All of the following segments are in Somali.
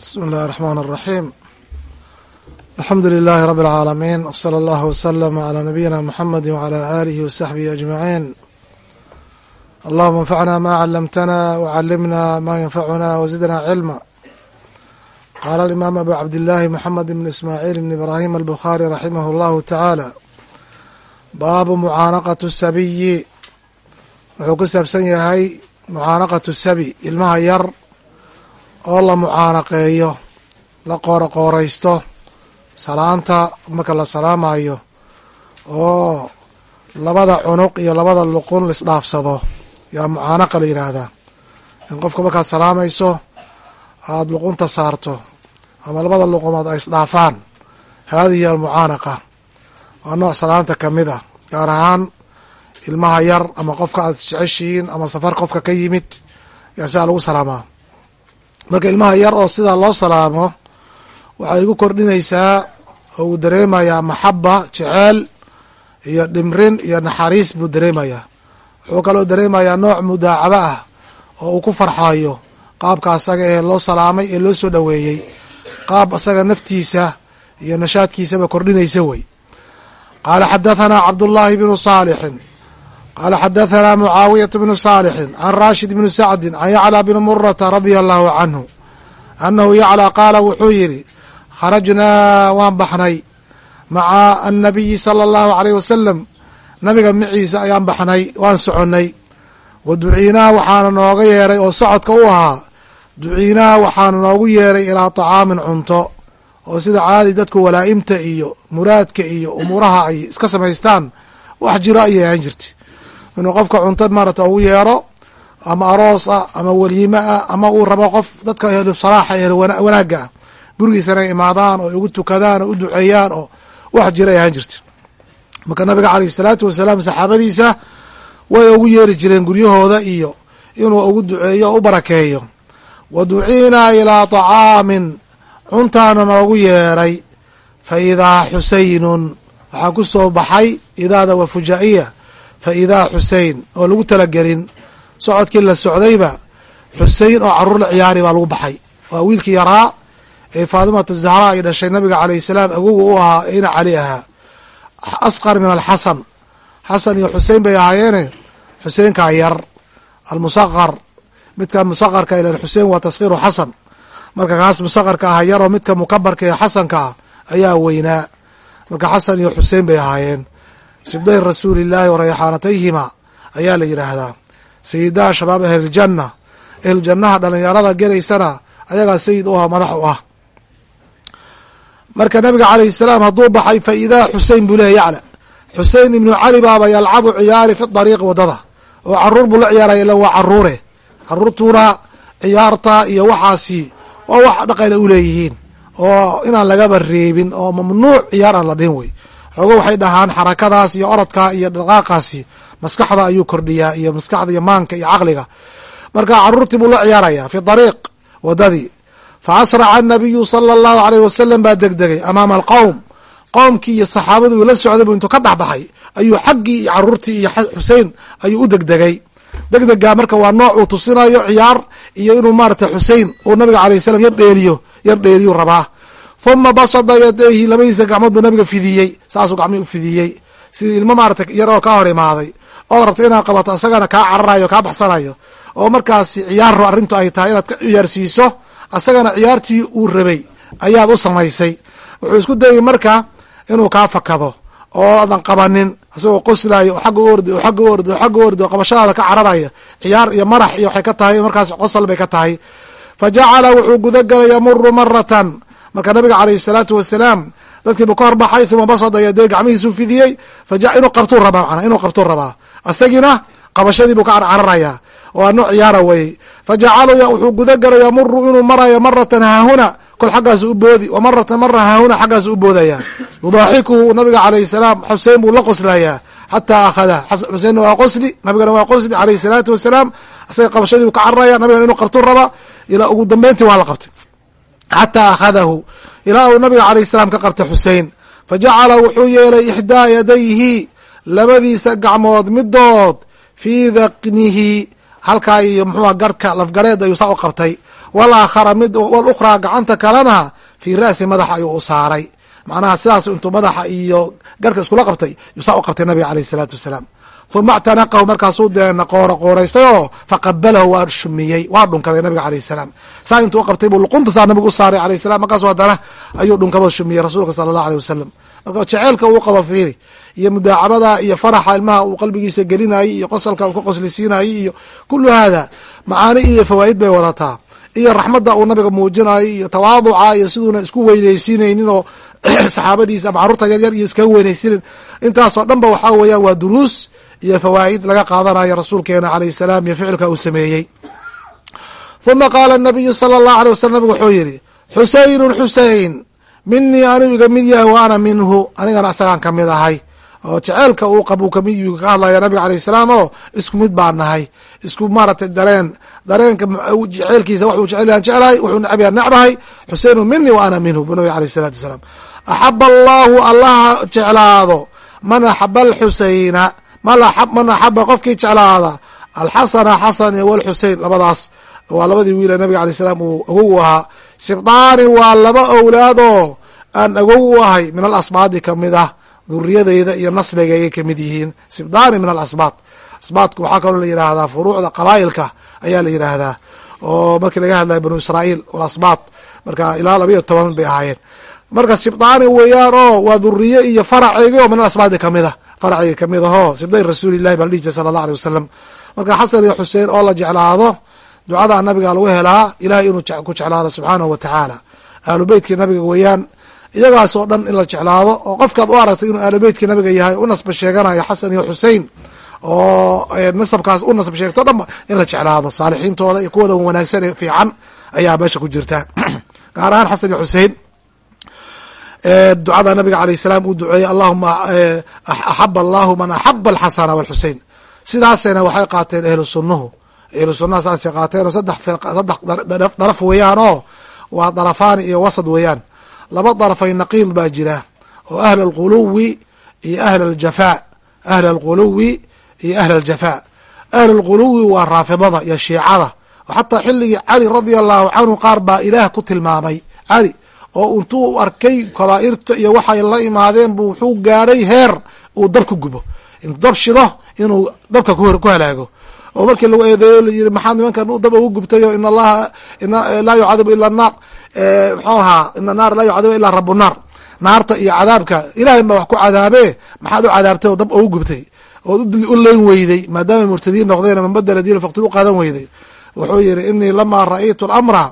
بsم الlh الرحmن الرحيم الحمdu للh رب العاalمين وصلى الله وسلم على نبيinا محمد وعلى آله وصحبه أجمعين اللهma انفعna ma علمتنا وعلمنا ma ينفعنا وزدنا علما qال الإمام أbو عبداللhi محمد بن إسماعيل بن إبراهيم البخاري رحimه الله تعالى baabu mucaanaqaة الsabiyi wuxuu ku saabsan yahay mucaanaqaة الsabi ilmaha yar oo la mucaanaqeeyo la qooro qooraysto salaanta marka la salaamayo oo labada cunuq iyo labada luqun laisdhaafsado yaa mucaanaqa la yidhaahdaa in qofka markaad salaamayso aada luqunta saarto ama labada luqumood ay isdhaafaan haadihi almucaanaqa waa nooc salaanta ka mid ah gaar ahaan ilmaha yar ama qofka aad jeceshihiin ama safar qofka ka yimid yaa sidaa lagu salaamaa marka ilmaha yar oo sidaa loo salaamo waxay igu kordhinaysaa oo uu dareemayaa maxaba jeceel iyo dhimrin iyo naxariis buu dareemayaa. Wuxuu kaloo dareemayaa nooc mudaacabo ah oo uu ku farxayo qaabka asaga ee loo salaamay ee loo soo dhoweeyey qaab asaga naftiisa iyo nashaadkiisaba kordhinaysa wey qaala xadahanaa cabdullaahi bnu saalixin qaala xadahanaa mucaawiyata bnu saalixin can raashid bni sacdin can yaclaa bni murata radia allahu canhu annahu yaclaa qaala wuxuu yidhi kharajnaa waan baxnay maca annabiyi sala allahu aleyh wasalam nabiga maciisa ayaan baxnay waan soconnay wa duciinaa waxaana nooga yeeray oo socodka u ahaa duciinaa waxaana noogu yeeray ilaa طacaamin cunto oo sida caadi dadku walaa'imta iyo muraadka iyo umuuraha ay iska samaystaan wax jiro ayay ahaan jirta inuu qofka cunto maarata ugu yeero ama aroos ah ama weliime ah ama uu rabo qof dadka ehlu salaaxa ehlu wanaagga ah. Gurigiisana imaadaan oo ugu tukadaan oo u duceeyaan oo wax jiro ay ahaan jirta marka nabiga caleyhi salaatu wasalaam saxaabadiisa way ugu yeeri jireen guryahooda iyo inuu ugu duceeyo oo u barakeeyo. Wa duciinaa ilaa طacaamin cuntaana noogu yeeray fa idaa xusaynun waxaa ku soo baxay idaada wa fujaa'iya fa idaa xusein oo lagu talagelin socodkii la socdayba xusein oo carruur la ciyaari baa lagu baxay waa wiilkii yaraa ee faadimata zahra ay dhashay nabiga calayh salaam agoga u ahaa ina cali ahaa asqar min alxasan xasan iyo xusein bay ahaayeene xuseenkaa yar almusaqar midka musaqarka ila xusein waa taskiiru xasan marka kaas musaqarka aha yaroo midka mukabarka ee xasanka ah ayaa weynaa marka xasan iyo xusein bay ahaayeen sibday wa rayxaanatayhima ayaa la yidhaahdaa. Sayidaha shabaab ahliljanna ahluljannaha dhalinyarada gelaysana ayagaa sayid u ah madax u ah. Marka nabiga calayhi salaam hadduu baxay fa idaa xusein buu leeya yacla xusein ibnu cali baaba yalcabu ciyaari fi dariiqi waddada oo carruur buu la ciyaaraya ila waa caruure. Caruurtuuna ciyaarta iyo waxaasi waa wax dhaqayna u leeyihiin oo inaan lagaba reebin oo mamnuuc ciyaar aan la dhihin wey xoogo waxay dhahaan xarakadaas iyo orodka iyo dhaqaaqaasi. Maskaxda ayuu kordhiyaa iyo maskaxda iyo maanka iyo caqliga. Marka caruurtii buu la ciyaaraya fi dariiq waddadii fa asraca anabiyu sala allahu aleyh wasalam baa degdegay amaama alqowm qowmkii iyo saxaabadii la socday buu intuu ka dhex baxay. Ayuu xaggii iyo caruurtii iyo xusein ayuu u degdegay. Degdega marka waa nooc uu tusinayo ciyaar iyo inuu maarata xusein uu nabiga alayh salam yar dheeliyo yar dheeliyu rabaa huma basada yadayhi labadiisa gacmood buu nabiga fidiyey. Saasuu gacmihii u fidiyey. Sidii ilmo maarata yaroo kaa hor imaaday. Ood rabta inaad qabato isagana kaa cararayo kaa baxsanayo. Oo markaasi ciyaaro arrintu ay tahay inaad ka ciyaarsiiso asagana ciyaartii uu rabay ayaad u samaysay. Wuxuu isku dayay marka inuu kaa fakado oo adan qabanin isagoo qoslayo agga u ordi agga u ordi agga u ordi oo qabashadaada ka cararaya. Ciyaar iyo marax iyo waxay ka tahay markaas qosol bay ka tahay. Fa jacala wuxuu gudagalay yamuru maratan marka nabiga calayhi salaatu wasalaam dadkiibu ka horbaxay uma basada yadee gacmihiisuu fidiyey inuu qabtuu rabaa manaa inuu qabtuu rabaa. Isagiina qabashadiibuu ka carcararaya waa nooc ciyaara weyey fa jacalu wuxuu gudagalay yamuru inuu marayo maratan haahuna kol xaggaasu u boodi wa maratan mara haahuna xaggaasu u boodaya. Yudaaxikuhu nabiga calayhi salaam xusein buu la qoslayaa xataa akhada xuseinna waa qosli nabigana waa qosli alayhi salaatu wasalaam isaga qabashadii buu ka cararaya nabigana inuu qabtuu raba ilaa ugu dambeyntii waa la qabtay xataa akhadahu. Ilaa uu nabiga calayh salaam ka qabtay xusein fa jacala wuxuu yeelay ixdaa yadayhi labadiisa gacmood midood fii daqnihi halkaa iyo muxuua garhka lafgareed ayuu saa u qabtay. Walaakhara mid walukhraa gacanta kalena fii ra'si madaxa ayuu u saaray. Macnaha sidaas intuu madaxa iyo garhka iskula qabtay yuusaa u qabtay nabiga aleyh isalaatu wasalaam uma actanaqahu markaasuu deena qoora qooraystay oo faqabalahu waa shumiyey waa dhunkaday nabiga alayh salaam. Saa intuu qabtay buu luqunta saa nabigu u saaray alayh salam markaasu haddana ayuu dhunkadoo shumiyey rasuulka sala allah aleh wasalam marka jeceelka uu qabo fiiri iyo mudaacabada iyo faraxa ilmaha uu qalbigiisa gelinayay iyo qosalka uu ka qoslisiinayay iyo kulu hada macaani iyo fawaa'id bay wadataa. Iyo raxmadda uu nabiga muujinayo iyo tawaaduca iyo siduuna isku weynaysiinaynin oo saxaabadiisa ama carruurta yaryar iyo iskaga weynaysiinin. Intaasoo dhan waxaa weeyaan waa duruus iyo fawaa'id laga qaadanayo rasuulkeena alayh salaam iyo ficilka uu sameeyey. Uma qaala nabiyu sala allahu alay wasalam nabigu wuxuu yihi xuseynun xusein minii anigu iga mid yahay wa ana minhu anigana isagaan ka mid ahay. Oo jeceelka uu qab ka mid ka hadlaya nabiga alayh salaam oo isku mid baa nahay isku maaratay dareen dareenka jeceelkiisa waxuu jecelyaan jeclahay wuxuu necbyaa necbahay xuseinu minii wa ana minhu bu nabig alayh salatu wasalaam. Axaba allahu allaha jeclaado man axaba alxuseyna man axaba qofkii jeclaada. Alxasana xasan walxusein labadaas waa labadii wiile nabiga alay salaam uu agow ahaa. Sibdaani waa laba owlaadoo aan agow ahay min alasbaadi ka mid ah duriyadeyda iyo nasliga ayay ka mid yihiin. Sibdaani min alasbaad. Asbaadku waxaa kaloo la yidhaahdaa furuucda qabaa'ilka ayaa la yidhaahdaa. Oo markii laga hadlaya banu israa'iil alasbaad marka ilaa labayo toban bay ahaayeen. Marka sibdaani weeyaan oo waa duriye iyo faraceygi oo min alasbaadi ka mid a faraceyga ka mid ahoo sibday rasuulillahi baa la dhihi jiray sala allah aleh wasalam marka xasan iyo xuseen oo la jeclaado ducadaa nabiga lagu helaa ilahay inuu ku jeclaado subxaanahu wa tacaala. Ahlu beytkii nabiga weeyaan iyagaas oo dhan in la jeclaado oo qofkaad u aragtay inuu ahlu beytkii nabiga yahay u nasba sheeganayo xasan iyo xusein oo nasabkaas u nasab sheegto dhanba in la jeclaado. Saalixiintooda iyo kuwooda wanaagsan ee fiican ayaa meesha ku jirta. Gaar ahaan xasan iyo xusein ducada nabiga alayh salaam uu duceeyey allahuma axaba allahu man axaba alxasana walxusein sidaasena waxay qaateen ahlu sunnuhu. Ahlu sunnaha saasay qaateen oo saddex saddex daraf weeyaan oo waa darafaani iyo wasad weeyaan. Laba darafay naqiid baa jira oo ahl alquluwi iyo ahl aljafaa ahl alquluwi iyo ahl aljafaa ahl alquluwi waa raafidada iyo shiicada. Xataa xilligii cali radia allahu canhu qaar baa ilaah ku tilmaamay. Cali oo intuu arkay kabaa'irta iyo waxay la imaadeen bu wuxuu gaadhay heer uu dab ku gubo. Intuu dab shido inuu dabka ku halaago. Oo markii lagu eedeeyo layiri maxaa nimankan dab ugu gubtayo? In allaha laa yucadibu ila naar. Mxuu ahaa ina naar laa yucadibu ilaa rabu naar. Naarta iyo cadaabka ilahay baa wax ku cadaabe? Maxaad u cadaabtay oo dab ugu gubtay? Ood u leyn weyday? Maadaama murtadiin noqdeen man badela diina faktul u qaadan weyday. Wuxuu yihi inii lamaa ra'aytu lamra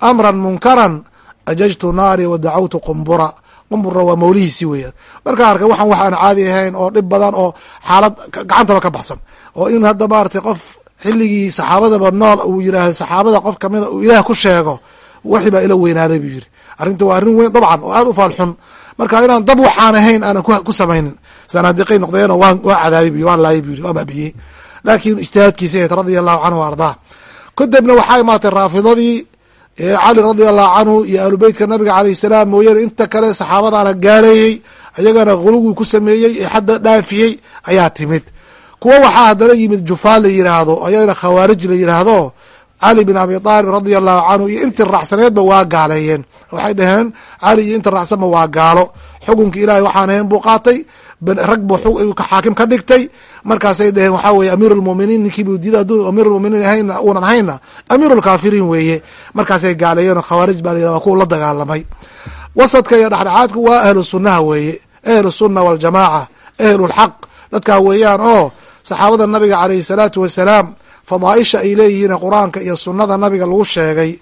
amran munkaran ajajtu naari wa dacawtu qumbura. Qumbura waa mawlihiisi weeyaan. Markaa arkay waxaan waxaan caadi ahayn oo dhib badan oo xaalad gacantaba ka baxsan. Oo in hadda maaragtay qof xilligii saxaabadaba nool uu yiraahdo saxaabada qof kamida uu ilaah ku sheego waxi baa ila weynaaday buu yiri arrinta waa arrin weyn dabcan oo aad u faalxun marka inaan dab waxaan ahayn aanan ku samaynin. Sanaadiqay noqdeen oo waa cadaabay bu waan laayay bu yiri waa baabiyey laakiin ijtihaadkiisa ahayd radia allahu canhu ardaa. Kadibna waxaa imaatay raafidadii cali radia allahu canhu iyo ahlu beytka nabiga alayh salaam mooyaane inta kale saxaabadaana gaaleeyey ayagana gulugii ku sameeyey ee xadda dhaafiyey ayaa timid. Kuwa waxaa haddana yimid jufaa la yiraahdo ayagana khawaarij la yiraahdo cali bin abi aalib radia allahu canhu iyo inti raacsaneedba waa gaaleeyeen. Waxay dhaheen cali iyo inta raacsanba waa gaalo. Xukunki ilahay waxaan ahayn buu qaatay rag buu xaakim ka dhigtay. Markaasay dhaheen waxaa weye amiir lmuminiin ninkiibu diida hadduu amiir lmuminiin uunan hayna amiir weeye. Markaasay gaaleeyeen oo khawaarij baa la yirahda kuwa la dagaalamay. Wasadka iyo dhexdhexaadku waa ahlu sunnaha weeye. Ahlu sunna waljamaaca ahlu lxaq dadkaa weeyaan oo saxaabada nabiga calayhi salaatu wasalaam fadaaisha ay leeyihiin qur'aanka iyo sunnada nabiga lagu sheegay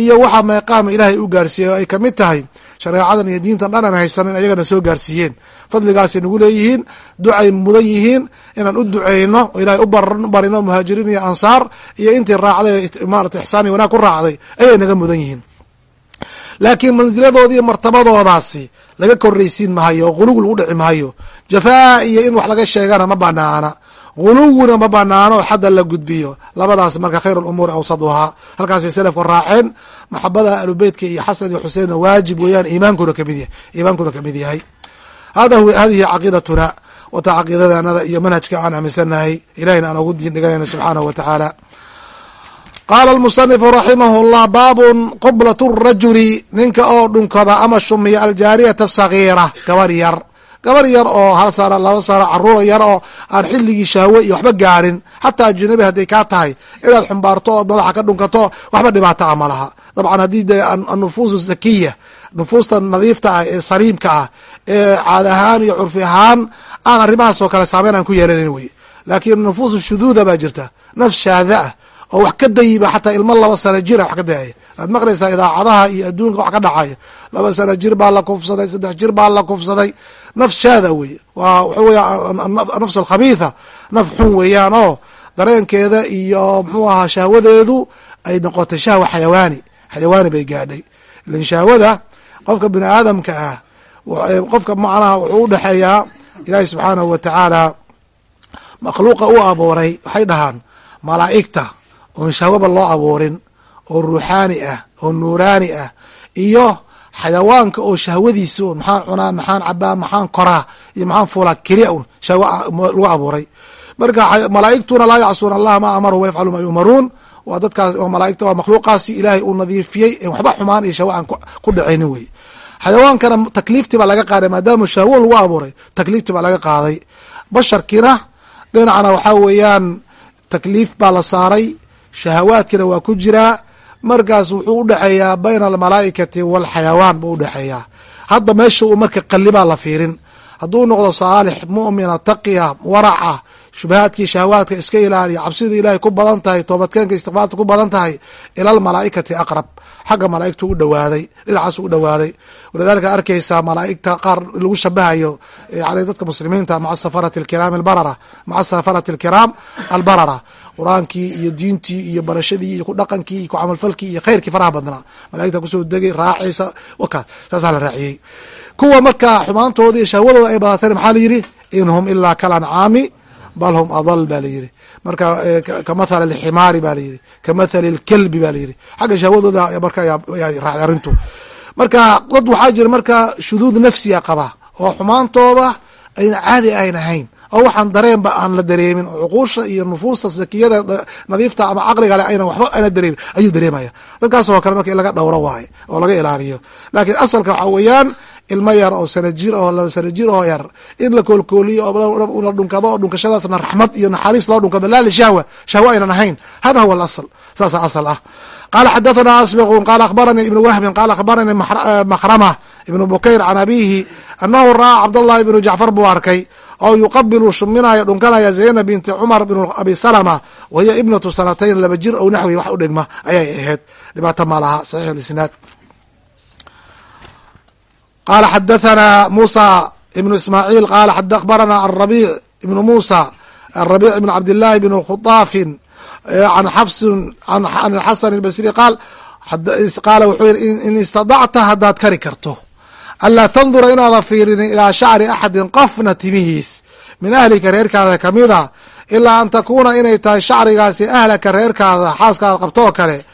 iyo waxaa meeqaama ilaahay u gaarsiiyey oo ay ka mid tahay shareecadan iyo diintan dhan aan haysanin ayagana soo gaarsiiyeen. Fadligaasay nagu leeyihiin ducay mudan yihiin inaan u duceyno oo ilahay u barino muhaajiriin iyo ansaar iyo intii raacday maarata ixsaan iyo wanaag ku raacday ayay naga mudan yihiin. Laakiin mansiladooda martabadoodaasi laga korraysiin mahayo oo quluwi lagu dhici mahayo jafaa iyo in wax laga sheegana ma banaana guluwina ma banaano xadda la gudbiyo. Labadaas marka khayr lumuuri awsaduhaa halkaasay selafku raaceen maxabada ahlubeytka iyo xasan iyo xuseinna waajib weeyaan iimaankuna ka mid yahay iimaankuna ka mid yahay. Hada hadihi caqiidatuna wata caqiidadanada iyo manhajka aan aaminsanahay. Ilahina aan ugu diin dhiganayna subxaanahu wa tacaala. Qaala almusanifu raximah llah baabun qublat rajuli ninka oo dhunkada ama shumiya aljaariyata sagiira gabar yar gabar yar oo hal sano laba sano carruur yar oo aan xilligii shahwe iyo waxba gaadhin xataa ajnabi hadday kaa tahay inaad xumbaarto ood madaxa ka dhunkato waxba dhibaato a ma laha. Dabcan haddii de anufuusu zakiya nufuusta nadiifta ah ee saliimka ah ee caad ahaan iyo curfi ahaan aan arrimahaas oo kale saameyn aan ku yeelanayn wey. Laakiin nufuusu shuduuda baa jirta nafs shaada ah oo wax ka dayiba xataa ilmo laba sano jira wax ka dayaya waad maqlaysaa idaacadaha iyo adduunka wax ka dhacaya laba sano jir baa la kufsaday saddex jir baa la kufsaday naf shaada wey. Waa waxa weya nafs alkhabiitha. Naf xun weeyaan oo dareenkeeda iyo muxuu ahaa shahwadeedu ay noqotay shahwa xayawaani. Xayawaani bay gaadhay. Ilan shahwada qofka bini aadamka ah qofka macnaha wuxuu udhexeeyaa ilaahi subxaanahu wa tacaala makhluuqa u abuuray waxay dhahaan malaa'igta oon shahwaba loo abuurin oo ruuxaani ah oo nuuraani ah iyo xayawaanka oo shahwadiisa un maxaan cunaa maxaan cabaa maxaan koraa iyo maxaan fuulaa keliya un shahwa lagu abuuray. Marka malaa'igtuna laa yacsuuna allaha maa amaru wayafcalu maa yu'maruun. Waa dadkaas malaaigta waa makhluuqaasi ilaahay uu nadiifiyey en waxba xumaan iyo shahwa aan ku dhacaynin wey. Xayawaankana takliiftii baa laga qaaday maadaama shahwo lagu abuuray takliiftii baa laga qaaday. Basharkiina dhinacna waxaa weeyaan takliif baa la saaray shahawaadkina waa ku jiraa markaas wuxuu udhexeeyaa bayna almalaa'ikati waalxayawaan buu udhexeeyaa hadda meesha uu marka qalibaa la fiirin. Hadduu noqdo saalix mu'mina taqiya waraca shubahaadkii shahawaadka iska ilaaliya cabsida ilaahay ku badan tahay toobadkeenka istikfaarta ku badan tahay ila almalaa'ikati aqrab. Xagga malaa'igtu u dhawaaday dhinacaas u dhawaaday. Walidaalika arkaysaa malaa'igta qaar lagu shabahayo yani dadka muslimiinta maca safarati alkiraam albarara maca safarati alkiraam albarara qur'aankii iyo diintii iyo barashadii iyo ku dhaqankii iyo ku camalfalkii iyo khayrkii faraha badnaa. Malaigta ku soo degay raacaysa waka saasaa la raaciyey. Kuwa marka xumaantooda iyo shahwadooda ay badateen maxaa layidhi in hum ilaa kalancaami bal hum adal ba layidhi marka kamathali alximaari ba layidhi kamathali alkelbi ba layidhi xagga shahwadooda marka raacday arrintu. Marka dad waxaa jira marka shuduud nafsiya qaba oo xumaantooda ayna caadi ayn ahayn oo waxaan dareenba aan la dareemin oo cuquusha iyo nufuusta sakiyada nadiifta ama caqliga le ayna waxba ana dareemin. Ayuu dareemaya dadkaas kale marka in laga dhowro waaye oo laga ilaaliyo. Laakiin asalka waxaa weeyaan ilmo yar oo sana jir oo sana jir oo yar in la koolkooliyo oo la dhunkado oo dhunkashadaasna raxmad iyo naxariis loo dhunkado. Laa lishahwa shahwa aynan ahayn. Hada huwa alasl. Saasa asal ah. Qala xadathana asbiqun qala akhbaranii ibnu wahbin qala akhbaranii makhrama ibnu bukayr can abihi anahu ra'aa cabdallahi ibnu jacfar buu arkay oo yuqabilu shuminaya dhunkanaya zaynab binti cumar bn abi salama wahiya ibnatu sanatayn laba jir ou naxwi wax u dhigma ayay ahayd dhibaato ma laha saxiix isnaad qala xadathana musa ibnu ismaaciil qala akhbarana arabic ibnu musa arabic ibn cabdillahi bn khudaafin an xafsin an xasan albasri qaal qaala wuxuu yihi in istadacta haddaad kari karto anlaa tandura inaadan fiirinin ilaa shacri axadin qofna timihiis min ahlika reerkaada kamida ilaa an takuuna inay tahay shacrigaasi ahlaka reerkaada xaaskaada qabtoo kale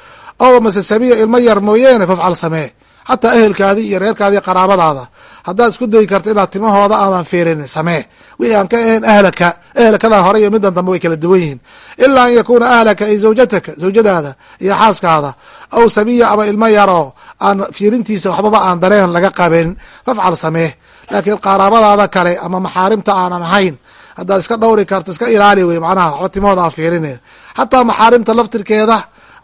ow mase sabiya ilmo yar mooyeene fafcal samee xataa ehelkaadii iyo reerkaadii qaraabadaada haddaad isku dayi karto inaad timahooda aadan fiirinin samee wixii aan ka ahayn ahlaka ehelkada hore iyo middan dambe way kala duwan yihiin ilaa an yakuuna ahlaka ay zawjataka zawjadaada iyo xaaskaada aw sabiya ama ilmo yaroo aan fiirintiisa waxbaba aan dareen laga qabin. Fafcal samee. Laakiin qaraabadaada kale ama maxaarimta aanan ahayn haddaad iska dhowri karto iska ilaali wey macnaha waxba timahooda aan fiirinin. Xataa maxaarimta laftirkeeda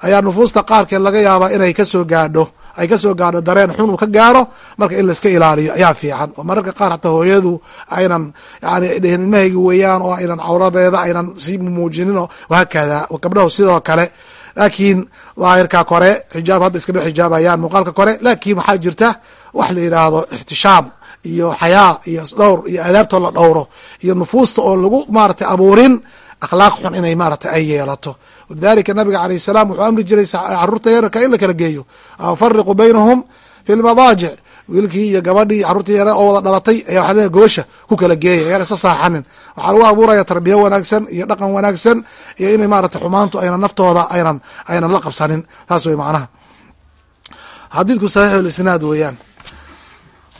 ayaa nufuusta qaarkeed laga yaabaa inay ka soo gaadho ay ka soo gaadho dareen xun uu ka gaaro marka in laiska ilaaliyo ayaa fiican. Oo mararka qaar hataa hooyadu aynan yani dhehen ilmahaygi weeyaan oo aynan cawradeeda aynan sii muujinin oo wahaakada gabdhahu sidoo kale laakiin daahirka kore xijaab hadda iskama xijaabayaan muuqaalka kore laakiin waxaa jirta wax la yidhaahdo ixtishaam iyo xayaa iyo isdhowr iyo adaabtoo la dhowro iyo nufuusta oon lagu maratay abuurin akhlaaq xun inay maaragtay ay yeelato. Walidalika nabiga alayh salaam wuxuu amri jiray carruurta yararka in la kala geeyo. Fariqu baynahum fi lmadaajic wiilkii iyo gabadhii caruurtii yare oo wada dhalatay ayaa waxa leeyahy gobasha ku kala geeya yaan isa saaxanin. Waxaa lagu abuuraya tarbiya wanaagsan iyo dhaqan wanaagsan iyo inay maaragtay xumaantu aynan naftooda aynan aynan la qabsanin. Saas wey macnaha. Xadiidku saxiix lisnaad weeyaan.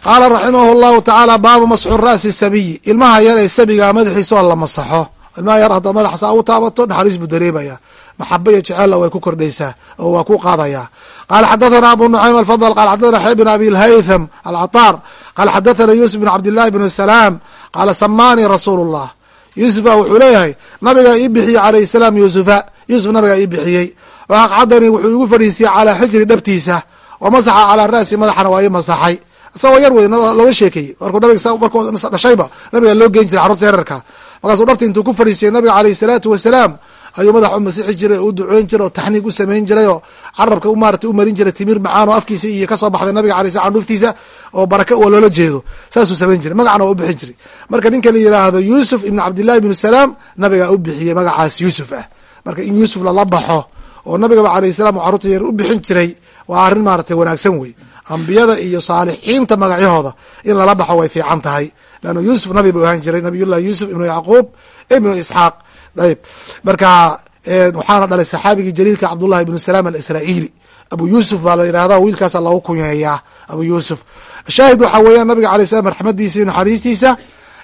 Qaala raximah llahu tacaala baabu masxu ra'si sabiyi. Ilmaha yar ee sabiga madaxiisa oo la masaxo. Ilmaha yar haddaad madaxa saa u taabato naxariis buu dareemaya maxaba iyo jeceella way ku kordhaysaa oo waa ku qaadayaa qala xadathana abu nucaym alfadl qala xadathana xay bn abi lhaytham alcataar qala xadathana yuusuf bn cabdillahi bn salaam qaala samaanii rasuulu llah yuusuf baa wuxuu leeyahay nabigaa ii bixiyey calayh salaam yuusufa. Yuusuf nabigaa ii bixiyey. Waaqcadanii wuxuu igu fadhiisiyey calaa xijri dhabtiisa wa masaxa calaa ra'si madaxana waa ii masaxay. Isagoo yar wey looga sheekeeyey markuu nabiga markuu dhashayba nabiga loo geyn jiray carruurta yararka. Markaasuu dhabti intuu ku fadhiisiyey nabiga alayh salaatu wasalaam ayuu madaxa u masixi jiray oo u ducoyn jiray oo taxniig u samayn jiray oo carabka maarata u marin jiray timir macaan oo afkiisa iyo ka soo baxday nabiga alay slam candhuftiisa oo baraka oo loola jeedo. Saasuu samayn jiray. Magacana u bixin jiray. Marka ninka la yiraahdo yuusuf ibn cabdillahi ibnu salaam nabigaa u bixiyey magacaas yuusuf ah. Marka in yuusuf lala baxo oo nabigaba alayh salam carruurta yar u bixin jiray waa arrin maaratay wanaagsan wey ambiyada iyo saalixiinta magacyahooda in lala baxo way fiican tahay. Leanna yuusuf nabi buu ahaan jiray nabiyullahi yuusuf ibnu yacquub ibnu isxaaq ayb. Marka waxaana dhalay saxaabigii jaliilka cabdullahi ibnu salaam alisraa'iili. Abu yuusuf baa la yidhahda wiilkaasa lagu kunyeeyaa abu yuusuf. Shaahid waxaa weeyaan nabiga alay slam raxmadiisa iyo naxariistiisa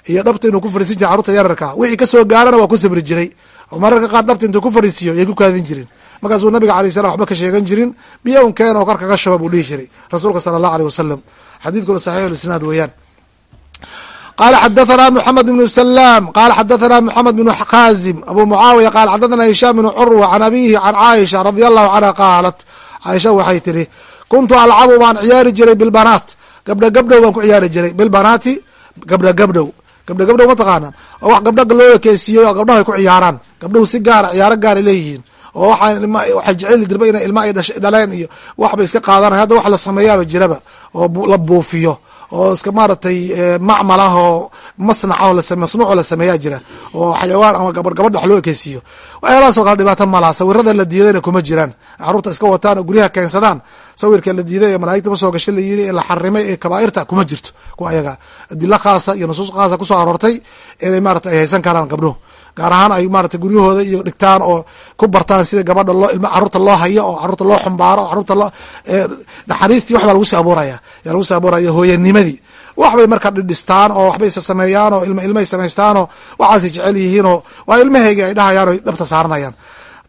iyo dhabta inuu ku fadhiisin jiray carruurta yararka. Wixii ka soo gaarana waa ku sabri jiray. Oo mararka qaar dhabta intuu ku fadhiisiyo yay ku kaadin jirin. Markaasuu nabiga alay salam waxba ka sheegan jirin. Biyo un keen oo kor kaga shuba buu dhihi jiray rasuulka sala allah aleyh wasalam xadiidkuna saxiix lisnaad weeyaan qala xadathana mxamed bn slaam qala xadathana mxamed bn khazim abu mucaawiya qala xadathana hishaam bn curwa can abihi can caaisha radia allahu canha qaalat caaisha waxay tihi kuntu alcabu baan ciyaari jiray bilbanaat gabdha gabdhow baan ku ciyaari jiray bilbanaati gabdha gabdhow gabdha gabdhow ma taqaanaan oo wax gabdha loo ekeesiiyey oo gabdhaha ay ku ciyaaraan gabdhuhu si gaara ciyaaro gaara leeyihiin oo waxay jeceli dirba ina ilma ay dhaleen iyo waxbay iska qaadanay hadda wax la sameeyaaba jiraba oo la buufiyo oo iska maaragtay macmal ah oo masnaca oo masnuuco la sameeyaa jira oo xayawaan ama gabadh gabadha wax loo ekeysiiyo waxyaalahaasoo kale dhibaato malaha sawirada la diidayna kuma jiraan. Carruurta iska wataan oo guryaha keensadaan. Sawirka la diiday ee malaa'igta ma soo gasha la yiri ee la xarimay ee kabaa'irta kuma jirto. Kuwa ayaga adilo khaasa iyo nusuus khaasa ku soo aroortay inay maarata ay haysan karaan gabdhuhu gaar ahaan ay maarata guryahooda iyo dhigtaan oo ku bartaan sida gabadha loo ilma carruurta loo hayo oo carruurta loo xumbaaro oo carruurta loo naxariistii wax baa lagu sii abuuraya. Yaa lagu sii abuuraya hooyanimadii. Waxbay marka dhidhistaan oo waxbay isa sameeyaan oo ilma ilmay samaystaan oo waxaasay jecel yihiinoo waa ilmahayga ay dhahayaan o dhabta saaranayaan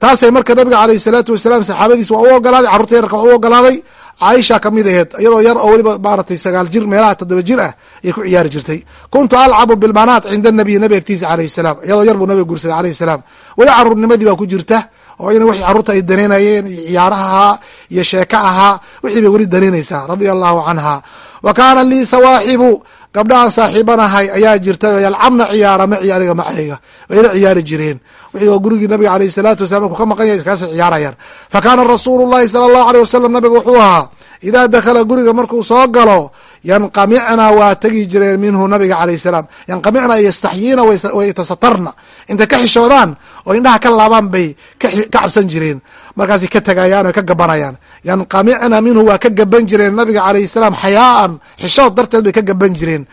taasay marka nabiga alayh salaatu wasalaam saxaabadiis waa u ogolaaday carruurta yararka waa u ogolaaday caaisha ka mid aheed iyadoo yar oo weliba maaratay sagaal jir meelaha toddoba jir ah ayay ku ciyaari jirtay. Kuntu alcabu bilbanaat cinda nabiy nabi agtiisa alayh salaam. Iyadoo yar buu nabiga guursaday alayh salaam. Weli caruurnimadii baa ku jirta oo in wixii carruurta ay daneynayeen iyo ciyaaraha ahaa iyo sheeka ahaa wixii bay weli daneynaysaa radia allahu canha. Wa kaana lii sawaaxibu gabdhahan saaxiibanahay ayaa jirtay yalcabna ciyaara maci aniga macayga way ila ciyaari jireen. Wixii gurigii nabiga alayh salaatu wasalam markuu ka maqan yahay iskaasi ciyaarayaan. Fa kaana rasuulu llahi sala allahu aleyh wasalam nabiga wuxuu ahaa idaa dakhala guriga markuu soo galo yanqamicna waa tegi jireen minhu nabiga alayh salaam. Yanqamicna yastaxyiina way tasatarna. Intay ka xishoodaan oo indhaha ka laabaan bay ka cabsan jireen. Markaasay ka tegayaan o ka gabanayaan yanqamicna minhu waa ka gaban jireen nabiga alayh salaam xayaaan xishood darteed bay ka gaban jireen.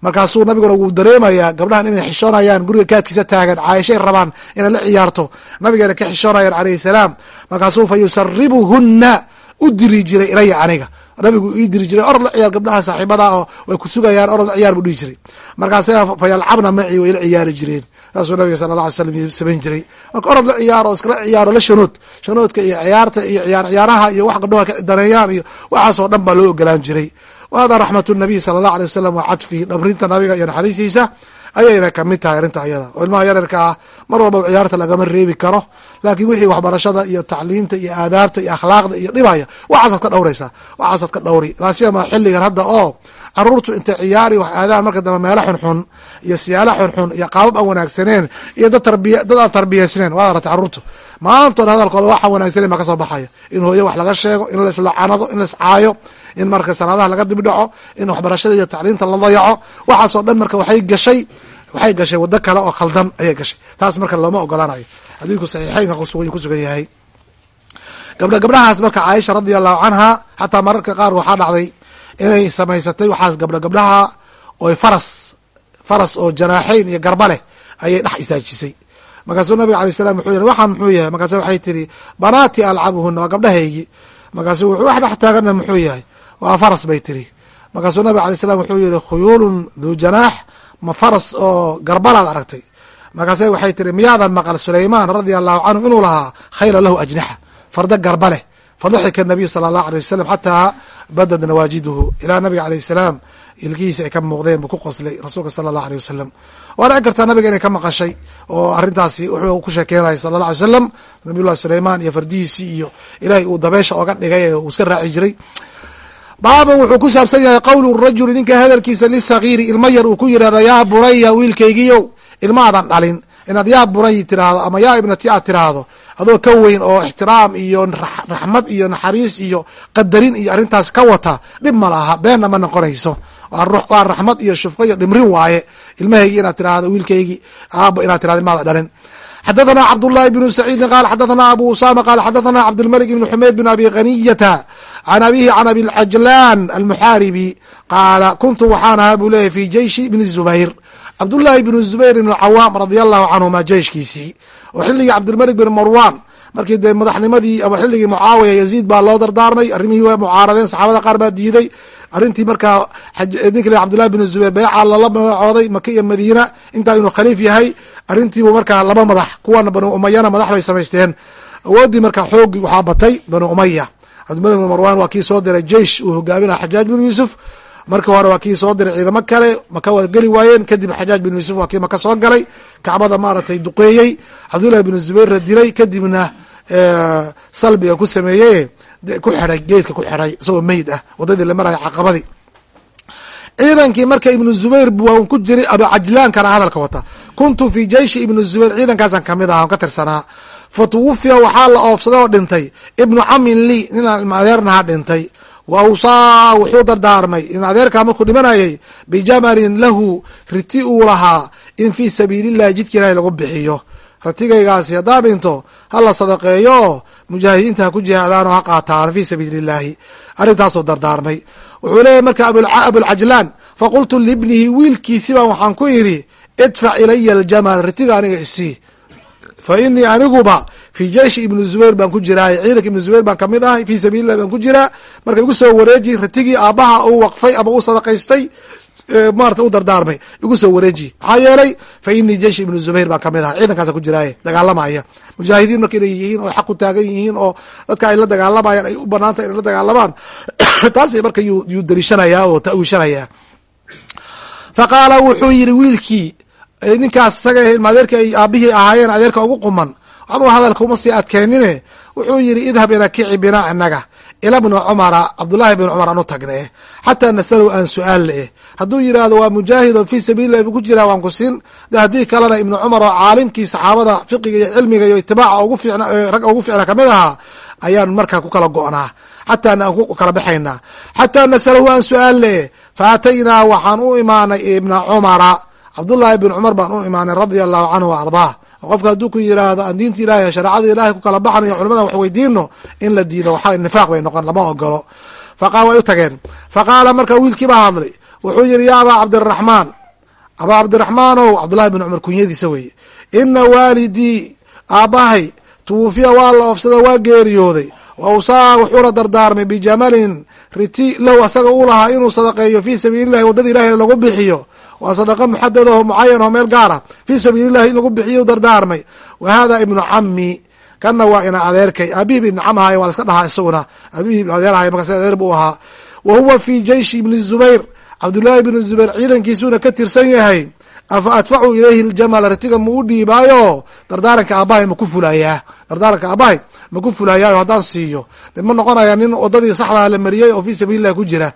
Markaasuu nabiguna wuu dareemayaa gabdhahan inay xishoonayaan guriga kaadkiisa taagan caaishay rabaan inay la ciyaarto. Nabigeena ka xishoonayaan alayh salaam. Markaasuu fa u diri jiray ilaya aniga nabigu ii diri jiray orod la ciyaar gabdhaha saaxiibada oo way ku sugayaan orod la ciyaar buu dhihi jiray. Markaasa fa yalcabna maci way ciyaari jireen. Saasuu nabiga sala alla alay slam samayn jiray. Marka orod la ciyaaro iskala ciyaaro la shanood shanoodka iyo ciyaarta iyo ciyaar ciyaaraha iyo wax gabdhaha ka daneeyaan iyo waxaasoo dhan baa loo ogolaan jiray. Wa hada raxmat nabiy sala allah alay wasalam waa cadfihi dhabrinta nabiga iyo naxariistiisa ayayna ka mid tahay arrinta ayada. Oo ilmaha yararka ah mar walba ciyaarta lagama reebi karo. Laakiin wixii waxbarashada iyo tacliinta iyo aadaabta iyo akhlaaqda iyo dhibaya waxaasaad ka dhowraysaa waxaasaad ka dhowri. Laasiyama xilligan hadda oo caruurtu intay ciyaari wax aadaan marka dambe meelo xunxun iyo siyaalo xunxun iyo qaabab aan wanaagsaneen iyo dad aan tarbiyaysnayn waad aragtay carruurtu maantoon hadalkooda waxaan wanaagsaneyn baa ka soo baxaya. In hooyo wax laga sheego in laislacanado in laiscaayo in marka salaadaha laga dibi dhaco in waxbarashada iyo tacliinta la dayaco. Waxaasoo dhan marka waxay gashay waxay gashay waddo kale oo khaldan ayay gashay. Taas marka looma ogolaanayo. Xadiidku saxiixeynka ku sugan yahay. Gabdha gabdhahaas marka caaisha radia allahu canha xataa mararka qaar waxaa dhacday inay samaysatay waxaas gabdha gabdhaha oy faras faras oo janaaxeyn iyo garba leh ayay dhex istaajisay. Markaasuu nabiga alay salam wuxuu yihi waxaan muxuu yahay? Markaase waxay tihi banaati alcabuhuna waa gabdhahaygi markaasu wuxuu wax dhex taagana muxuu yahay waa faras bay tiri markaasuu nabiga alay salam wuxuu yihi khuyuulun duu janaax ma faras oo garbalaad aragtay. Markaase waxay tiri miyaadan maqal sulaymaan radia allahu canhu inuu lahaa khayra lahu ajnixa fardo garba leh fadaxika nabiyu sala allahu alay wasalam xataa badad nawaajiduhu ilaa nabiga alayh salaam ilkihiisa ay ka muuqdeen buu ku qoslay rasuulka sala allahu aleyh wasalam waa dhici kartaa nabiga inay ka maqashay oo arrintaasi wuxuu ku sheekeynaya sala allah alay slam nabiy llahi sulaymaan iyo fardihiisii iyo ilaahay uu dabeesha oga dhigay ee uu iska raaci jiray baaban wuxuu ku saabsan yahay qowlu rajuli ninka hadalkiisa lisagiiri ilmo yar uu ku yiraahdo yaa buraya wiilkaygiyow ilmaadan dhalin inaad yaa buray tiraahdo ama yaa ibnati aad tiraahdo adoo ka weyn oo ixtiraam iyo raxmad iyo naxariis iyo qadarin iyo arrintaas ka wata dhib ma laha beenna ma noqonayso. Waa raxmad iyo shufqo iyo dhimrin waaye. Ilmahaygi inaad tirahdo wiilkaygi aabo inaad tirahdo ilmaada dhalin. Xadathana cabdullahi bnu saciidin qaal xadathana abu usama qaal xadathana cabdilmalik ibn xumeyd bn abi haniyata can abihi can abi lcajlan almuxaaribi qaala kuntu waxaan ahaa buu leeyahy fi jeishi ibni zubayr cabdullahi bnu zubayr ibn cawaam radia allahu canhuma jeyshkiisii oo xilligii cabdilmalik bin marwan markii dee madaxnimadii ama xilligii mucaawiya yaziid baa loo dardaarmay arrimihii waa mucaaradeen saxaabada qaar baa diiday. Arrintii markaa ninka cabdullahi bin zubayr beeca lala magacooday maka iyo madiina intaa inuu khaliif yahay arrintiibuu markaa laba madax kuwana banu umayana madax bay samaysteen. Awooddii markaa xoogi waxaa batay banu umaya cabdilmalik bin marwan waa kii soo diray jeish uu hogaaminaya xajaaj bin yuusuf markii hore waa kii soo diray ciidamo kale maka geli waayeen. Kadib xajaaj bin yuusuf waa kii maka soo galay. Kacbada maaragtay duqeeyey. Cabdullahi bin zubayrra dilay kadibna salbiga ku sameeyey. Ku xiday geedka ku xiday isagoo meyd ah. Wadadii la maraya caqabadii. Ciidankii marka ibnu zubayr waan ku jiray abcajlaankana hadalka wata. Kuntu fi jeishi ibnu zubayr ciidankaasan ka mid aha on ka tirsanaa. Fa tuwafiya waxaa la oofsaday oo dhintay. Ibnu camin lii ninaan ilma dhintay wa wuxuu dardaarmay. In adeerkaa markuu dhimanayay bijamalin lahu riti uu lahaa in fii sabiilillahi jidka ilahi lagu bixiyo. Ratigaygaasi haddaan dhinto ha la sadaqeeyo mujaahidiinta ha ku jihaadaanoo ha qaataan fii sabiili illahi arrintaasuu dardaarmay. Wuxuu leeyahy marka abulcajlaan faqultu libnihi wiilkiisi waxaan ku idhi idfac ilaya aljamal ritiga aniga isii fa inii aniguba fi jeishi ibnu zubayr baan ku jiraay ciidanka ibnu zubayr baan ka mid ahay fii sabiililah baan ku jiraa marka igu soo wareeji ratigii aabbaha uu waqfay ama uu sadaqaystay maarata u dardaarmay. Igu soo wareeji. Maxaa yeelay fa inii jeishi ibnu zubayr baan ka mid ahay. Ciidankaasa ku jiraaye dagaalamaya. Mujaahidiin marka inay yihiin oo xaq ku taagan yihiin oo dadka ay la dagaalamayaan ay u banaantay inay la dagaalamaan. Taas marka yuu daliishanayaa oo ta'wiishanayaa fa qaala wuxuu yidhi wiilkii ninkaas isaga ilmaadeerki ay aabihii ahaayeen adeerka ugu quman waxba hadalka uma sii adkeenine? Wuxuu yidhi idhab ina kici bina inaga ila bna cumara cabdullaahi bin cumar aan u tagne xataa nasalow aan su'aal le hadduu yidhaahdo waa mujaahidoo fii sabiilillahi buu ku jiraa waan ku siin. De haddii kalena ibnu cumar oo caalimkii saxaabada fiqiga iyo cilmiga iyo itibaaca ugu fiicna ragga ugu fiicna ka mid ahaa ayaan markaa ku kala go'naa. Xataa aan ku kala baxaynaa. Xataa nasalow aan su'aal le waxaan u imaanay ibna cumara. Cabdullaahi bin cumar baan u imaanay radia allahu canhu wa qofka hadduu ku yiraahdo diinta ilahi shareecada ilahay ku kala baxanayo culamada wax weydiino in la diido waxa nifaaq bay noqon lama ogolo faqa way u tageen. Fa qaala marka wiilkii baa hadlay wuxuu yihi ya abaa cabdiraxmaan abaa cabdiraxmaanow cabdullahi bin cumar kunyadiisa weye ina waalidii aabbahay tuwufiya waa la oofsada waa geeriyooday wawsaa wuxuuna dardaarmay bijamalin riti low asaga u lahaa inuu sadaqeeyo fii sabiilillahi waddada ilahi lagu bixiyo. Waa sadaqa muxadad oo mucayan meel gaara fii sabiilillahi in lagu bixiyo dardaarmay. Wa hada ibnu cami kana waa ina adeerkay. Aabihii ibn cam ahaay waa la dhahaa isaguna. Aabihii ibn adeer ahay markaas adeer buu ahaa. Wa huwa fi jeishi ibni zubayr. Cabdullaahi ibnu zubayr ciidankiisuuna ka tirsan yahay afa adfacu ilayhi ljamala ritiga ma u dhiibaayo dardaaranka aabahay ma ku fulayaa dardaaranka aabahay ma ku fulaayayo haddaan siiyo de ma noqonaya nin wadadii saxdaa la mariyey oo fii sabiilillahi ku jira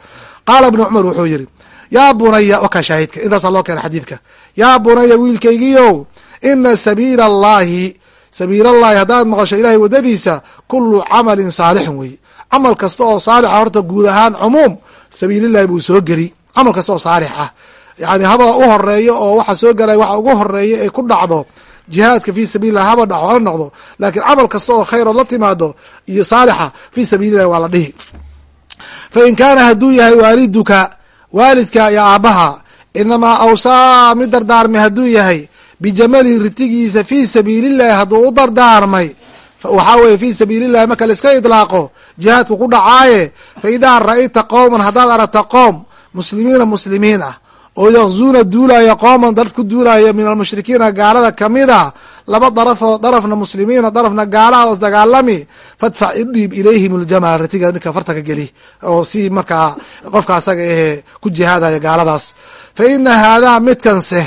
qaala ibnu cumar wuxuu yihi yaa bunaya wakaa shaahidka intaasaa loo keena xadiidka yaa bunaya wiilkaygiiow ina sabiila allahi sabiil allahi haddaad maqasho ilahay waddadiisa kulu camalin saalixin wey camal kasta oo saalixa horta guud ahaan cumuum sabiilillahi buu soo geli camal kasta oo saalix ah yani haba u horeeyo oo waxa soo gelay waxa ugu horreeya ee ku dhacdo jihaadka fi sabiililah haba dhaco ha noqdo. Laakiin camal kasta oo khayrood la timaado iyo saalixa fi sabiilillahi waa la dhihi. Fa in kaana hadduu yahay waaliduka waalidka iyo aabbaha inamaa awsaa mid dardaarmay hadduu yahay bijamali ritigiisa fii sabiilillahi hadduu u dardaarmay. Waxaa weye fii sabiilillahi marka laiska idlaaqo jihaadku ku dhacaaye fa idaa ra'ayta qowman haddaad aragta qoom muslimiina muslimiin ah oo yakzuuna duulaya qooman dad ku duulaya min almushrikiina gaalada kamida laba darafoo darafna muslimiina darafna gaalaha os dagaalami fadfac idhiib ilayhim ljamala ratiga ninka farta ka geli oo si markaa qofka asaga ahee ku jihaadaya gaaladaas. Fa ina haadaa midkanse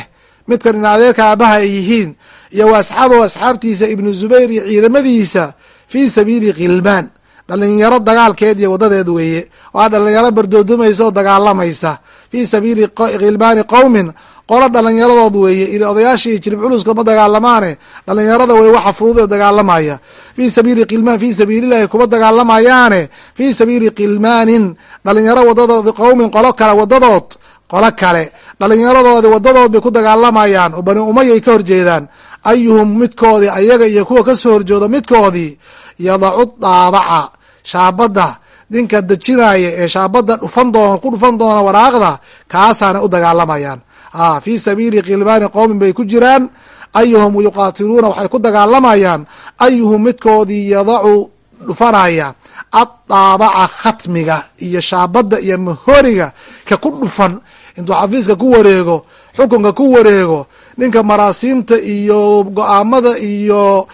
midkan in adeerka aabaha ay yihiin iyo wa asxaabahu asxaabtiisa ibnu zubayr iyo ciidamadiisa fii sabiili khilmaan dhalinyaro dagaalkeed iyo wadadeed weeye. Waa dhalinyaro bardoodumaysa oo dagaalamaysa. Fii sabiili khilmaani qowmin qolo dhalinyaradood weeye. Odayaashii jirib culuska ma dagaalamaane. Dhalinyarada wey waxa fudud ee dagaalamaya. Fii sabiili khilmaan fii sabiilillahi kuma dagaalamayaane. Fii sabiili khilmaanin dhalinyaro wadadood qowmin qolo kale wadadood qolo kale. Dhalinyaradoodi wadadood bay ku dagaalamayaan oo bani umayay ka horjeedaan. Ayuhum midkoodii ayaga iyo kuwa ka soo horjooda midkoodii yadacu daabaca shaabadda ninka dejinaya ee shaabadda dhufan doona ku dhufan doona waraaqda kaasaana u dagaalamayaan. Fii sabiili khilmaani qowmin bay ku jiraan. Ayuhum yuqaatiluuna waxay ku dagaalamayaan. Ayuhum midkoodii yadacu dhufanaya addaabaca khatmiga iyo shaabadda iyo mahoriga ka ku dhufan. Intuu xafiiska ku wareego xukunka ku wareego ninka maraasiimta iyo go'aamada iyo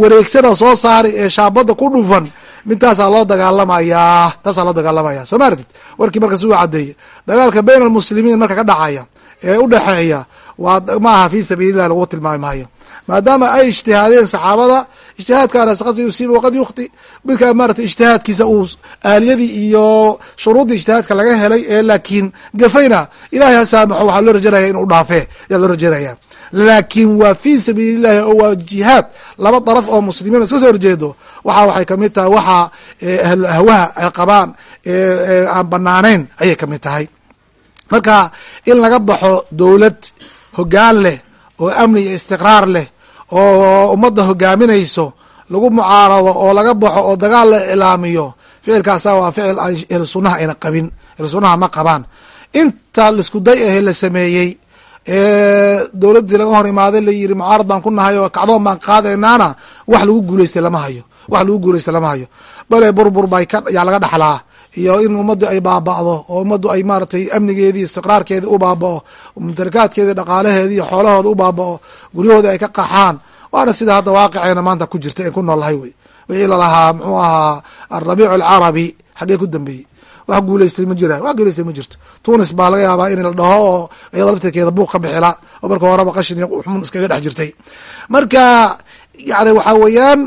wareegtada soo saari ee shaabadda ku dhufan midtaasaa loo dagaalamayaa taasaa loo dagaalamaya. Soo maartid warkii markaas uu cadeeye dagaalka bayn almuslimiin marka ka dhacaya ee udhexeeya waa ma aha fi sabiililah lagu tilmaami maayo. Maadaama ay ijtihaadeen saxaabada ijtihaadkaana qad yusiiba waqad yukhti midkaa maarata ijtihaadkiisa uu aaliyadii iyo shuruuddii ijtihaadka laga helay ee laakiin gafayna ilahay ha saamaxo waxaa loo rajanaya inuu dhaafe ayaa loo rajanaya laakiin waa fi sabiilillahi oo waa jihaad. Laba daraf oo muslimiin iska soo horjeedo waxa waxay ka mid tahay waxa ahlu ahwaha ay qabaan aan banaanayn ayay ka mid tahay. Marka in laga baxo dowlad hogaan leh oo amni iyo istiqraar leh oo ummadda hogaaminayso lagu mucaarado oo laga baxo oo dagaal la iclaamiyo ficilkaasa waa ficil ahlu sunnaha ayna qabin ahlu sunnaha ma qabaan. Inta la isku day ahe la sameeyey dowladdii laga hor imaaday la yiri mucaarad baan ku nahay oo kacdoon baan qaadaynaana wax lagu guuleystay lama hayo wax lagu guuleystay lama hayo. Bale burbur bay ka yaa laga dhaxlaa iyo in ummadii ay baaba'do oo ummaddu ay maaratay amnigeedii istiqraarkeedii u baaba'o mumtalakaadkeedii dhaqaalaheedii iyo xoolahooda u baaba'o guryahoodii ay ka qaxaan. Waana sida hadda waaqiceena maanta ku jirta en ku noolnahay wey wixii lalahaa muxuu ahaa alrabiicu alcarabi xaggee ku dambeeyey wax guuleystay ma jiraan. Wax guuleystay ma jirto. Tunis baa laga yaabaa in la dhaho oo iyadoo laftirkeeda buuq ka bixila oo marka horeba qashin iyo xun iskaga dhex jirtay. Marka yani waxaa weeyaan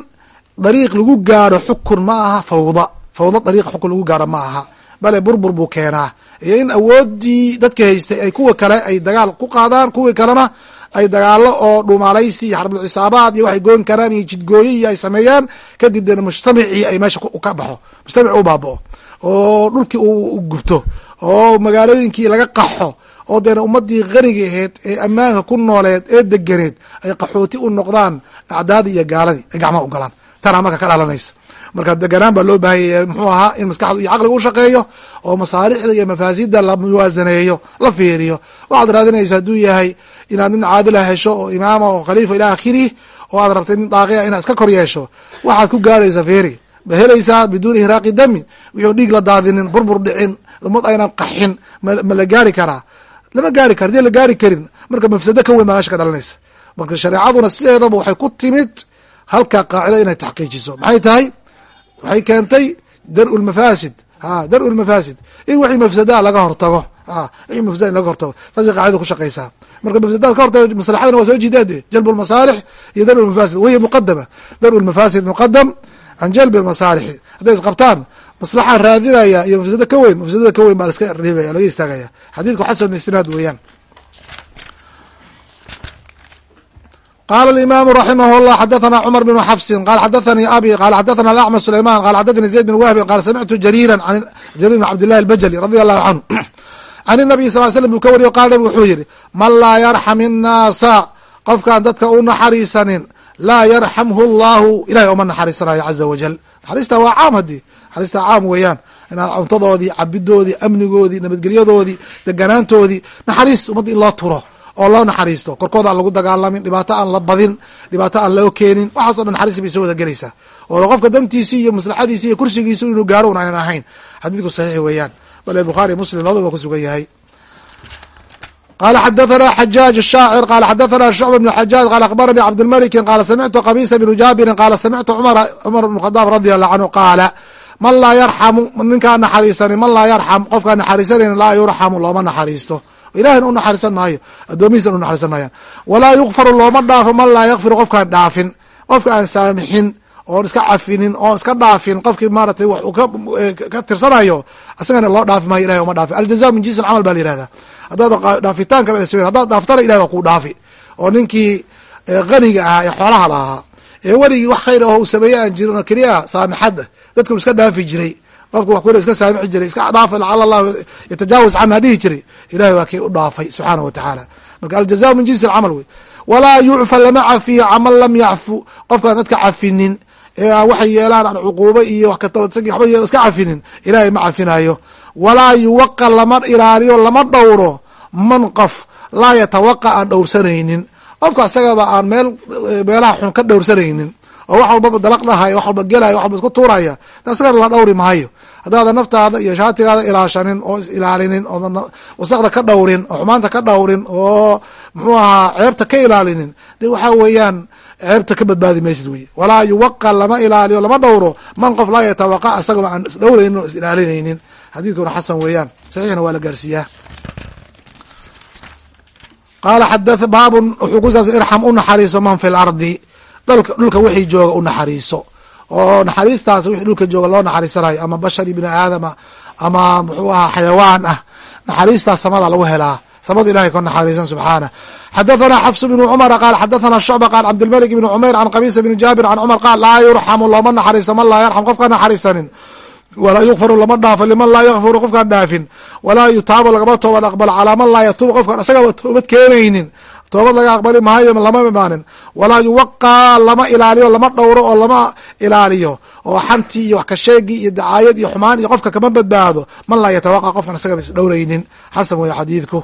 dariiq lagu gaadho xukun ma aha fawda. Fawdo dariiqa xukun lagu gaadho ma aha. Bale burbur buu keenaa. Iyo in awoodii dadka haystay ay kuwa kale ay dagaal ku qaadaan kuwii kalena ay dagaalo oo dhumaalaysi iyo xarbulcisaabaad iyo waxay goyn karaan iyo jidgooye iyo ay sameeyaan kadib deena mujtamacii ay meesha ka baxo. Mujtamaci u baaba'o oo dhulkii u gubto oo magaalooyinkii laga qaxo oo deena ummadii qaniga aheyd ee ammaanka ku nooleed ee deganeed ay qaxooti u noqdaan acdaadii iyo gaaladii ay gacmaha u galaan. Tanaa marka ka dhalanaysa marka deganaan baa loo baahanya muxuu ahaa in maskaxdu iyo caqliga u shaqeeyo oo masaalixda iyo mafaasida la muwaasaneeyo la fiiriyo. Waxaad raadinaysa hadduu yahay inaad nin caadila hesho oo imaama oo khaliifa ila akhirih oo aad rabtay nin daaqiya inaad iska kor yeesho waxaad ku gaaraysa fiiri ma helaysaa biduuni ihraaqi damin. Wixuu dhiig la daadinin burbur dhicin ummad aynan qaxin ma la gaari karaa. Lama gaari kara haddii la gaari karin marka mafsado ka weyn baa meesha ka dhalanaysa. Marka shareecaduna sideedaba waxay ku timid halka qaacida inay taxqiijiso. Maxay tahay? Waxay keentay dar-u lmafaasid ha dar-u lmafaasid in wixii mafsadaa laga hortago wixii mafsada in laga hortago taasay qaacida ku shaqaysaa. Marka mafsadaad ka hortago maslaxadana waa soo jidaade. Jalb lmasaalix iyo dar lmafaasid wahiya muqadama dar lmafaasid muqadam can jalbi masaalixi. Hadday isqabtaan maslaxaa raadinaya iyo mafsado ka weyn mafsadada ka weyn baa laska reebaya laga istaagaya. Xadiidku xasanu isnaad weeyaan. Qala alimaamu raximah llah xadathana cumar bnu xafsin qala xadathanii abi qala xadathana alacma sulayman qala xadathani zayd bn wahbin qala samictu jariiran jariir bn cabdillahi albajali radia allahu canhu can inabiy sal l slam buu ka wariyo qala nabigu wuxuu yidhi man laa yarxam innaasa qofkaan dadka u naxariisanin laa yarxamhu اllahu ilahay oma naxariisanayo caza wajal naxariista waa caam haddii naxariista caam weeyaan. Inaad cuntadoodii cabidoodii amnigoodii nabadgelyadoodii deganaantoodii naxariis ummadda in loo turo oo loo naxariisto. Korkooda aan lagu dagaalamin dhibaato aan la badin dhibaato aan loo keenin waxaaso dhan naxariis bay soo wada gelaysaa oo qofka dantiisi iyo maslaxadiisi iyo kursigiisi inuu gaaro un aynan ahayn. Xadiidku saxiix weeyaan. Bale bukhaari muslim labadaba waa ku sugan yahay qala xadathana xajaaj shaacir qala xadathana shucba bn xajaaj qala akhbaranii cabdilmalikin qala samictu qabisa bnu jaabirin qala samictu cumar bn khadaab radi allahu canhu qaala man laa yarxamu ninkaa naxariisanin man laa yarxam qofkaa naxariisanayn laa yurxamu looma naxariisto ilahina u naxariisan maayo addoomihiisana u naxariisan maayaan walaa yukfaru looma dhaafo man laa yakfiru qofkaan dhaafin qofka aan saamixin oon iska cafinin oon iska dhaafin qofkii maaratay wax uu ka tirsanayo isagana loo dhaafi maayo ilahay uma dhaafi. Aljaza min jinsi alcamal ba la yihahda haddaad dhaafitaanka haddaad dhaaftana ilahay waa kuu dhaafi. Oo ninkii qaniga ahaa ee xoolaha lahaa ee weligii wax khayr aho uu sameeye aan jirin oo keliya saamixadda dadka iska dhaafi jiray qofka wax kule iska saamixi jiray iska dhaaf lacala allahu yatajaawaz canha dhihi jiray ilahay waa kii u dhaafay subxaana wa marka aljaza min jinsi alcamal wey. Walaa yucfa lama cafiyo caman lam yacfu. Qofkaan dadka cafinin waxay yeelaan aan cuquubo iyo wax katabadtag waba ye iska cafinin. Ilaahay ma cafinayo walaa yuwaqa lama ilaaliyo lama dhowro. Man qof laa yatawaqa aan dhowrsanaynin. Qofka asagaba aan meel meelaha xun ka dhowrsanaynin oo wax walbaba dalaq dhahayo wax walba gelaya wax walba isku tuuraya asagana la dhowri maayo. Haddaadan naftaada iyo shaatigaada ilaashanin oo is ilaalinin oodan wasaqda ka dhowrin oo xumaanta ka dhowrin oo muxuu ahaa ceebta ka ilaalinin de waxaa weeyaan ceebta ka badbaadi maysid wey walaa yuwaqa lama ilaaliyo lama dhowro. Man qof laa yatawaqa asagaba aan isdhowraynin oo is ilaalinaynin. Xadiidkuna xasan weeyaan. Saxiixna waa la gaarsiiyaa. Qaala xada baabun wuxuu ku saabsan irxam u naxariiso man fi lardi dhalka dhulka wixii jooga u naxariiso. Oo naxariistaas wixii dhulka jooga loo naxariisanayo ama bashar ibni aadama ama muxuu ahaa xayawaan ah. Naxariistaas samada lagu helaa samadu ilahay ka naxariisan subxaanah xadathana xafs bnu cumara qaal xadathana shucba qaal cabdilmalik bni cumayr can qabisa bni jaabir can cumar qaal laa yurxamu looma naxariisto man laa yarxam qofkaan naxariisanin. Walaa yukfaru lama dhaafo liman laa yakfiru qofkaan dhaafin. Walaa yutaabu lagama toobad aqbalo calaa man laa yatuubu qofkaan isagaba toobad keenaynin. Toobad laga aqbali maayo lama imaanin. Walaa yuwaqaa lama ilaaliyo lama dhowro oo lama ilaaliyo. Oo xantii iyo wax kasheegii iyo dacaayad iyo xumaan iyo qofka kama badbaado. Man laa yatawaqa qofkaan isagaba isdhowraynin xasan wey xadiidku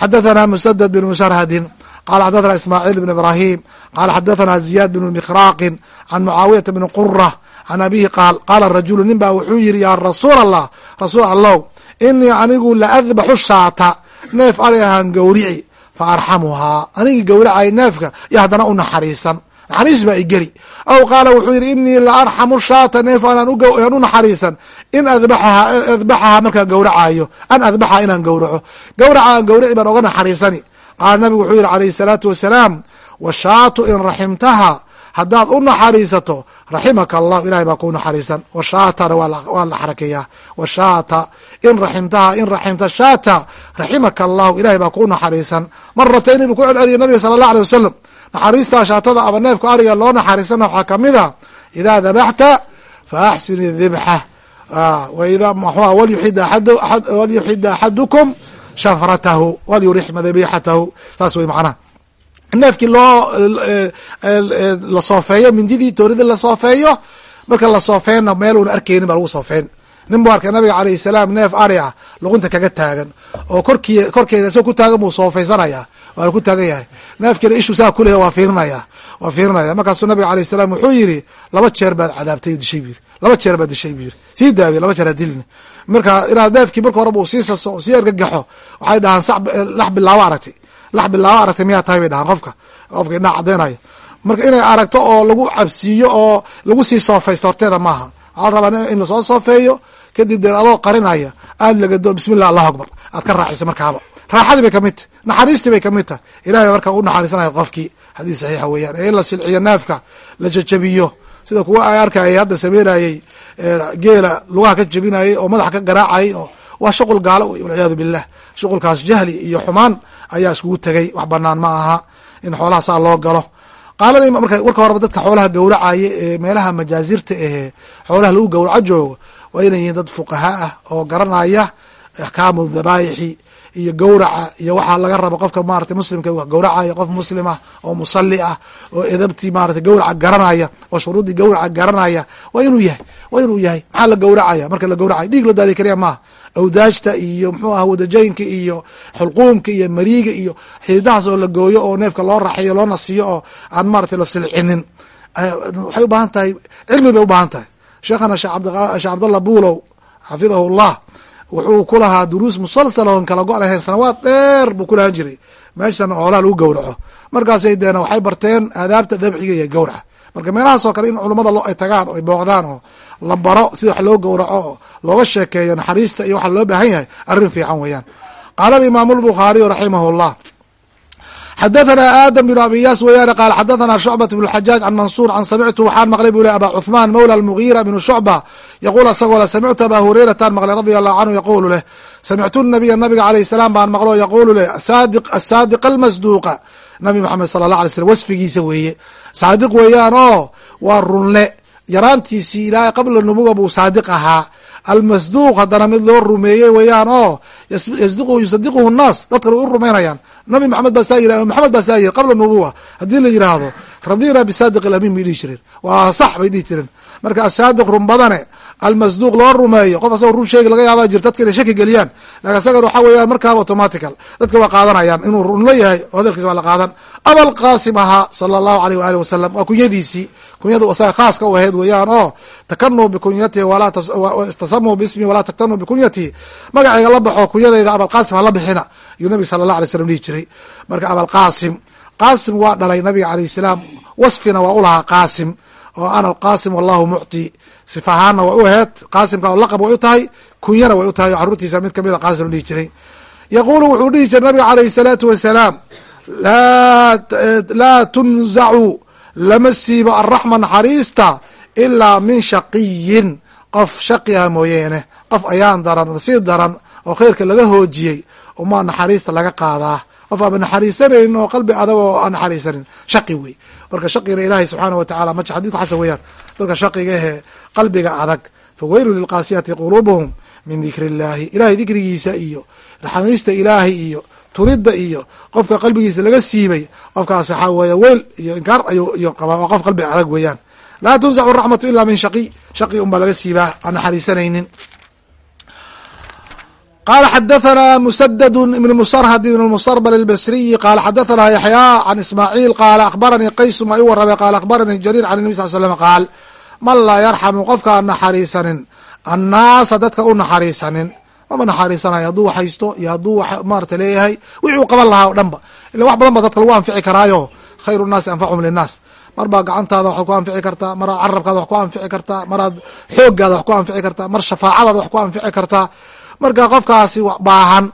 xadathana musadad bn musharhadin qala xadathana ismaaciil bn ibrahim qala xadathana ziyaad bn mikhraaqin can mucaawiyata bni qura can abihi qaal qaala rajulu nin baa wuxuu yihi yaa rasuul allah rasuul allow inii anigu la adbaxu shaata neef ari ahaan gowrici fa arxamuhaa anigii gowracay neefka iyo haddana u naxariisan naxariis baa igeli aw qaala wuxuu yihi inii la arxamu shaata neef aan u naxariisan. In adbaxaha adbaxahaa markaa gowracayo an adbaxaha inaan gowraco. Gowraca aan gowrici baan oga naxariisani. Qaala nabigu wuxuu yihi alayhi salaatu wasalaam washaatu in raximtaha haddaad u naxariisato raximaka allahu ilahay baa kuu naxariisan. Washaatana waa la xarakeeyaa. Washaata in raximtaha in raximta shaata raximaka allahu ilahay baa kuu naxariisan. Maratayni buu ku celceliyay nabiga sala allah alay wasalam naxariistaa shaatada ama neefka ariga loo naxariisana waxaa ka mid a idaa dabaxta fa axsin dibxa waida mxua walyuxid axadukum shafratahu walyurix madabixatahu saas wey macnaha neefkii loo la soofeeyo mindidii toorida la soofeeyo marka la soofeena meel una arkeynin baa lagu soofeyn nin buu arkay nabiga alayh salaam neef ari ah luqunta kaga taagan. Oo korki korkeeda isagoo ku taagan buu soofeysanaya waana ku taagan yahay. Neefkiina ishu saa kuleh waa fiirinaya waa fiirinaya. Markaasuu nabiga alayh salaam wuxuu yiri laba jeer baad cadaabtay dishay bu yiri laba jeer baad dishay bu yiri sii daabiy laba jeer ha marka inaad neefkii marka horeba uu sii saso sii ergagaxo waxay dhahaan sa lax bilaabo aragtay. Lax bilaabo aragtay miyaa tahay bay dhahaan qofka qofka indhaa cadeynayo marka inay aragto oo lagu cabsiiyo oo lagu sii soofaysto horteeda maaha. Waxaa la rabaa in la soo soofeeyo kadib dee adoo qarinaya aad lagado bismillah allahu akbar. Aad ka raaciso markaaba. Raaxadii bay ka mid tahy naxariistii bay ka mid tahay. Ilahay baa marka u naxariisanaya qofkii. Xadiis saxiixa weeyaan. Ee in la silciyo neefka la jajabiyo. Sida kuwa ay arkayay hadda sameynayey geela lugaha ka jabinayay oo madaxa ka garaacayay oo waa shuqul gaalo wey walciyaadu billah. Shuqulkaas jahli iyo xumaan ayaa iskugu tegay. Wax banaan ma aha in xoolaha saa loo galo. Qaalani marka warka horeba dadka xoolaha gowracaya ee meelaha majaazirta ahee xoolaha lagu gowraco joogo waa inay yihiin dad fuqaha ah oo garanaya axkaamu dhabaayixi iyo gowraca iyo waxaa laga rabo qofka maratay muslimka wax gowracaya qof muslim ah oo musalli ah oo edabtii maratay gowraca garanaya oo shuruuddii gowraca garanaya. Waa inuu yahay waa inuu yahay. Maxaa la gowracaya? Marka la gowracaya dhiig la daadiy kaliya maaha. Awdaajta iyo mxuu ah wadajaynka iyo xulquumka iyo mariiga iyo xididahaas oo la gooyo oo neefka loo raxeeyo loo nasiyo oo aan maratay la silcinin. Waxay ubaahan tahay cilmi bay ubaahan tahay sheekhana shee cabdallah buulow xafidahu llah wuxuu ku lahaa duruus musalsala oon kala go' lahayn sanawaad dheer buu ku lahaan jiray. Meeshan oolaa lagu gowraco. Markaasay deena waxay barteen aadaabta dabxiga iyo gowraca. Marka meelahaasoo kale in culummada ay tagaan oo ay booqdaan oo la baro sida wax loo gowraco oo looga sheekeeyo naxariista iyo waxa loo baahan yahay arrin fiican weeyaan. Qaala alimaamu lbukhaariyu raximah llah xadathana aadam bn abi yaas weyaane qaal xadathana shucbat bn xajaaj can mansuur can samictu waxaan maqlay buu le aba cuثmaan mawla almugiira bn shucba yaquul asagoo le samictu aba hureyrataan maqlay radia allahu canhu yaquulu leh samictu nabiya nabiga alayh salaam baan maqlo yaquulu leh asaadiq almasduuqa nabi maxamed sala allah alay slm wasfigiisa weeye saadiq weeyaan oo waa runle yaraantiisii ilaahay qabla nubuga buu saadiq ahaa almasduuq haddana mid loo rumeeyey weeyaan oo yusadiquhu nnaas dadkan way u rumaynayaan nabi maxamed baa saa yiri maxamed baa saa yiri qabla nubuwa haddii la yiraahdo radina bisaadiq alamin bay dhihi jireen waa sax bay dhihi jireen marka asaadiq run badane almasduuq loo rumeeyo. Qof asagoo run sheegi laga yaaba jir dadka inay shaki geliyaan. Lakin asagan waxaa weeyaan markaaba automatical dadka waa qaadanayaan inuu runlo yahay oo waa la qaadan. Abalqaasim ahaa sala allahu aleyh waali wasalam waa kunyadiisii kunyada asaga khaaska u ahayd weeyaan oo takanuu bikunyatihi istasamuu bismi walaa taktanuu bikunyatihi magacayga la baxo kunyadayda abalqaasim hala bixina. Ayuu nabiga sala allah alay slam dhihi jiray. Marka abalqaasim qaasim waa dhalay nabiga alayh salaam wasfina waa u lahaa qaasim oo ana alqaasim wallahu mucti sifahaana way u aheyd qaasimka oo laqab way u tahay kunyana way u tahay oo caruurtiisa mid ka mid a qaasim dhihi jiray. Yaquulu wuxuu dhihi jiray nabiga alayh salaatu wasalaam laa tunzacu lama siibo araxma naxariista ilaa min shaqiyin. Qof shaqi ah mooyeene qof ayaan daran nasiib daran oo khayrka laga hoojiyey umaa naxariista laga qaadaa. Qof aaba naxariisanaynin oo qalbi adag oo aan naxariisanin shaqi wey. Marka shaqina ilaahay subxaana wa tacala ma xadidka xasan weeyaan dadka shaqiga ahee qalbiga adag. Faweylu lilqaasiyati quluubuhum min dikri illaahi ilahay dikrigiisa iyo naxariista ilaahay iyo turidda iyo qofka qalbigiisa laga siibay qofkaas waxaa weeye weyl iyo inkaar ayuu qabaa waa qof qalbi adag weeyaan. Laa tunsacu raxmatu ila min shaqi. Shaqi un baa laga siibaa aan naxariisanaynin. Qala xadathana musadad ibn musrhad ibn musrbl اlbasriyi qala xadathana yaxyaa can ismaaciil. Qaala akhbaranii qaysum ay u waramay qaala akhbaranii jariir can nabi sal slm qaal man laa yarxamu qofka aan naxariisanin annaasa dadka u naxariisanin. Mama naxariisanayo hadduu wax haysto iyo hadduu wax maarata leeyahay wixii u qaban lahaa o dhan ba ila wax badan ba dadka lagu anfici karaayo khayru nnaasi anfachum linnaas. Mar baa gacantaada waxaad ku anfici kartaa maraad carabkaada wax ku anfici kartaa maraad xooggaada wax ku anfici kartaa mar shafaacadaada wax ku anfici kartaa marka qofkaasi baahan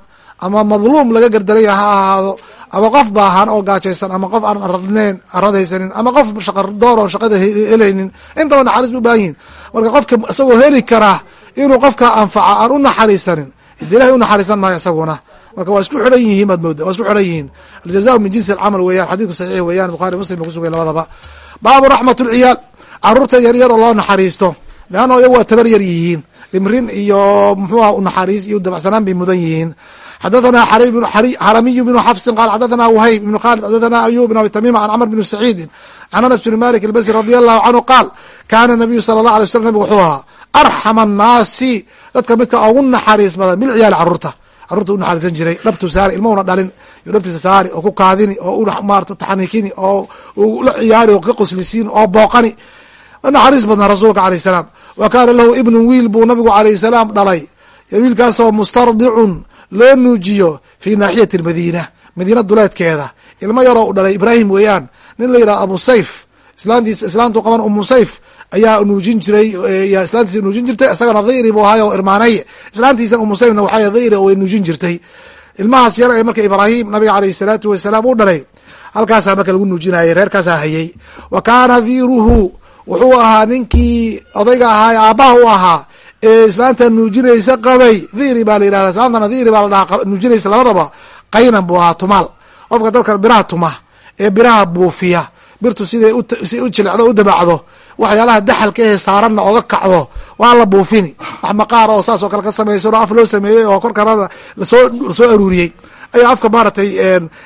ama madluum laga gardaraya ha ahaado. Ama qof baahan oo gaajaysan ama qof aan aradneyn aradhaysanin ama qof shaqadoor oon shaqada helaynin intaba naxariis ba u baahan yihiin marka qofka isagoo heli karaa inuu qofka anfaca aan u naxariisanin id ilahay u naxariisan maayo isaguna. Marka waa isku xidhan yihiin baad mooda waa isku xidhan yihiin. Aljaza min jinsi alcamal weeyaan xadidku saxiix weeyaan bukhari muslim ba kusugay labadaba. Baabu raxmat lciyaal carruurta yaryar oo loo naxariisto. Leanna iyagu waa tabar yar yihiin. Dhimrin iyo mxuuha unaxariis iyo dabacsanaan bay mudan yihiin xadathana xaramiyu bnu xafsin qaal xadathana whayb ibnu khalid xadathana ayub bn abi tamima can camr bni saciidin can anas bni malik albasri radi allahu canhu qaal kaana nabiyu sala allah alay slam nabig wuxuu ahaa arxama annaasi dadka midka ugu naxariis badan bilciyaali carruurta carruurta. U naxariisan jiray dhabtu saari ilmahuna dhalin iyo dhabtiisa saari oo ku kaadini oo maarata taxnikini oo la ciyaari oo ka qoslisiin oo booqani. Naxariis badnaa rasuulka alayh salaam. Wa kaana lahu ibnu wiil buu nabigu alayh salaam dhalay. Wiilkaasoo mustardicun loo nuujiyo fi naaxiyati lmadiina madiina duleedkeeda. Ilmo yaroo u dhalay ibraahim weeyaan nin la yidhaha abu sayf islaantiis islaantu qaban umu sayf ayaa nuujin jiray yaa islaantiisa nuujin jirtay isagana dhiri buu ahay oo irmaanay. Islaantiisana umu waxay oo way nuujin jirtay. Ilmahaas yar ee marka ibraahim nabiga alayh salaatu wasalaam u dhalay halkaasaa marka lagu nuujinayay reerkaasaa hayay. Wa kaana dhiruhu wuxuu ahaa ninkii odayga ahaa ee aabbaha u ahaa islaanta nuujinaysa qabay. Dhiri baa la yidhahda islaantana dhiri baa la dhahaa nuujinaysa labadaba. Qaynan buu ahaa tumaal. Qofka dadka biraha tuma ee biraha buufiya birtu siday si u jilecdo u dabacdo waxyaalaha daxalka ehe saaranna oga kacdo waa la buufini. Wax maqaar oo saas oo kale ka samaysan oo af loo sameeyey oo korkana la soo la soo aruuriyey. Ayaa afka maaragtay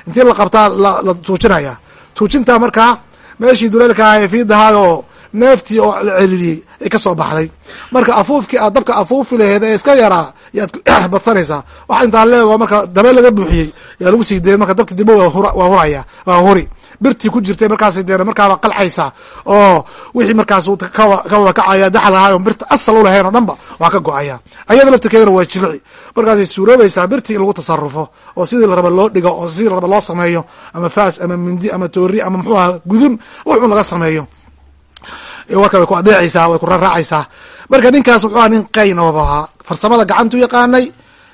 intii la qabtaa la tuujinaya. Tuujintaa markaa meeshii duleelka aha ee fiidahaayoo neeftii oo la celiliyey ay ka soo baxday. Marka afuufkii aad dabka afuufi laheed ee iska yaraa yaad badsanaysaa. Wax intaa leego marka dabeel laga buuxiyey. Yaa lagu sii dayay marka dabki dimbe waa huraya waa huri. Birtii ku jirtay markaas dee markaaba qalxaysaa oo wixii markaas ka wada kacaya daxal ahaa on birta asal ulahayn oo dhanba waa ka go'aya. Ayada laftirkeedana waa jilici markaasay suuroobaysaa birtii in lagu tasarufo oo sidii la raba loo dhigo oo sidii la raba loo sameeyo ama faas ama mindi ama toori ama muxuu aha gudun wuxun laga sameeyo warka way ku adeecaysaa way ku raraacaysaa marka ninkaas wuxuu aha nin qayn ooba ahaa farsamada gacantu yaqaanay.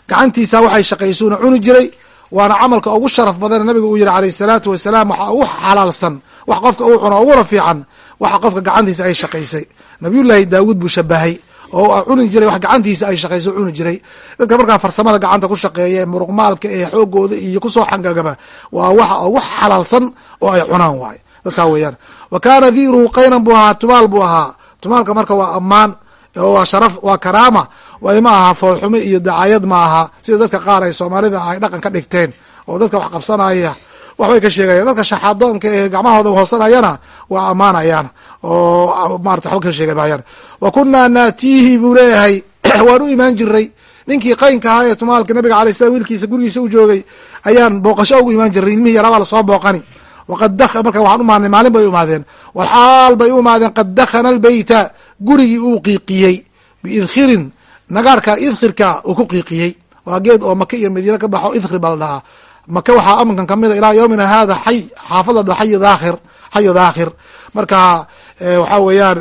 Gacantiisa waxay shaqaysuuna cuni jiray. Waana camalka ugu sharaf badan nabiga uu yihi alayh salaatu wasalaam waxaa ugu xalaalsan wax qofka uu cuno uguna fiican waxa qofka gacantiisa ay shaqaysay. Nabiyullaahi daawuud buu shabahay oo cuni jiray wax gacantiisa ay shaqayso cuni jiray. Dadka markaa farsamada gacanta ku shaqeeya muruqmaalka ee xoogooda iyo ku soo xangagaba waa waxa ugu xalaalsan oo ay cunaan waaye dadkaa weeyaan. Wa kaana diruhu qaynan buu ahaa tumaal buu ahaa. Tumaalka marka waa ammaan waa sharaf waa karaama. Way ma aha foolxumo iyo dacayad ma aha. Sida dadka qaar ay soomaalida ay dhaqan ka dhigteen oo dadka wax qabsanaya waxbay ka sheegayaan. Dadka shaxaadoonka ee gacmahooda hoosanayana waa ammaanayaan oo marata waxba ka sheega wa kunaa naatiihi buu leeyahay waan u imaan jiray ninkii qaynka ahaa ee tumaalka nabiga alay slam wiilkiisa gurigiisa u joogay ayaan booqasho ugu imaan jiray ilmihii yarabaa la soo booqani marka waxaan umaadnay maalin bay u imaadeen walxaal bay u imaadeen qad dakhana albeyta gurigii uu qiiqiyey. biidkhirin nagaarka idkhirka uu ku qiiqiyey. waa geed oo maka iyo madiine ka baxo idkhir baa la dhahaa. Maka waxaa aminkan kamida ilaa yowmina hada xay xaafad la dhaho xay daakhir xayu daakhir. Marka waxaa weeyaan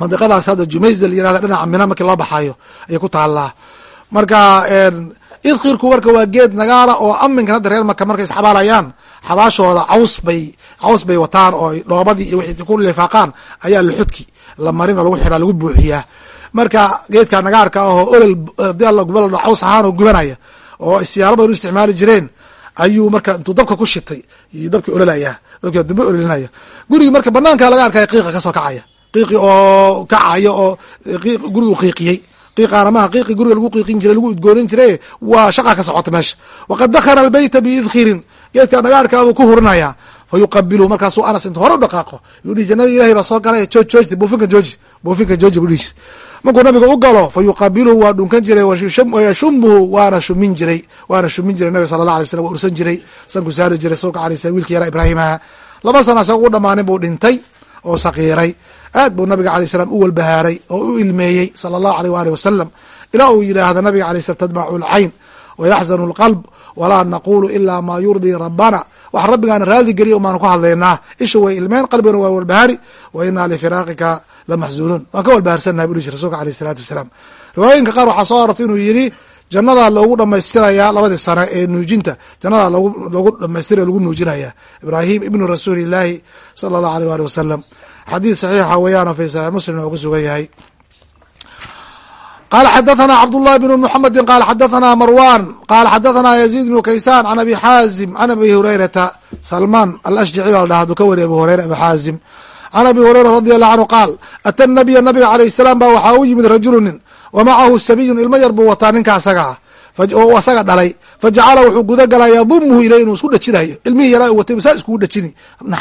mandiqadaas hadda jumayza la yirahda dhinaca mina markii loo baxayo ayay ku taalaa marka idkhirku marka waa geed nagaara oo aminkan hadda reer maka markay isxabaalayaan xabaashooda caws bay caws bay wataan oo dhoobadii iyo wixii ku lifaaqaan ayaa luxudki la marin oo lagu xidhaa lagu buuxiyaa. Marka geedka nagaarka ahoo olol haddii alla gubal caws ahaan oo gubanaya oo isyaalo badan u isticmaali jireen ayuu marka intuu dabka ku shitay iyo dabkii ololaya dabkii dambe ololinaya. Gurigii marka banaanka laga arkaya qiiqa ka soo kacaya. Qiiqi oo kacaya oo gurigu qiiqiyey qiiqaana maha qiiqi guriga lagu qiiqin jiray lagu udgoonin jiray waa shaqa ka socota meesha. Waqad dakhana albeyta biidkhirin geedka nagaarkaabuu ku hurinaya fa markaasuu anas intu hore u dhaqaaqo. Yuu dhihi jir nabiga ilahi baa soo galay jooj jooji buufinka jooji buufinka jooji buu dhihi jir markuu nabiga u galo fa waa dhunkan jiray wayashumuhu waana shumin jiray waana shumin jiray nabiga sala allah alay slam waa ursan jiray sanku saari jiray sawka alay slam wiilki yaraa ibraahimaha laba sana isaga ugu dhamaanin buu dhintay oo sakiiray aad buu nabiga alay slam u walbahaaray oo u ilmeeyey sala allahu aleyh waalih wasalam ilaa uu yidhaahda nabiga alay slam tadmacu lcayn wayaxzanu lqalb walaa naqulu ila ma yurdii rabbana. Wax rabbigaana raadi geliya umaanu ku hadlaynaa. Isha way ilmeen qalbigana waa walbahaari. Wa inaa lifiraaqika lamaxzunuun waan ka walbaharsanaha bu dhihi jir rasulka aleyh isalaatu wasalaam riwaayooyinka qaar waxaa soo arortay inuu yidhi jannadaa loogu dhamaystirayaa labadii sane ee nuujinta. Jannadaa loogu dhamaystira lagu nuujinaya ibraahim ibnu rasuuli illaahi sala allahu aleyh wali wasalam xadiid saxiixa weeyaano fi saxiix muslim oo ku sugan yahay. Qala xadathana cabdullahi bn mxamedi qala xadathana marwan qala xadathana yaziid bnu kaysan can abi xaazim can abi hurayrata salmaan alashjaci baa dhaha aduu ka wariy abu hureyra abi xaazim can abi hureyra radi allahu canhu qaal ata nabiya nabiga alayh salaam baa waxaa u yimid rajulu nin wa macahu sabiyun ilmo yar buu wataa ninka asaga ah. Oo asaga dhalay. Fajacala wuxuu guda galaa yadumuhu iley inuu isku dhajinayo. Ilmihii yaraa watay saa iskugu dhajini.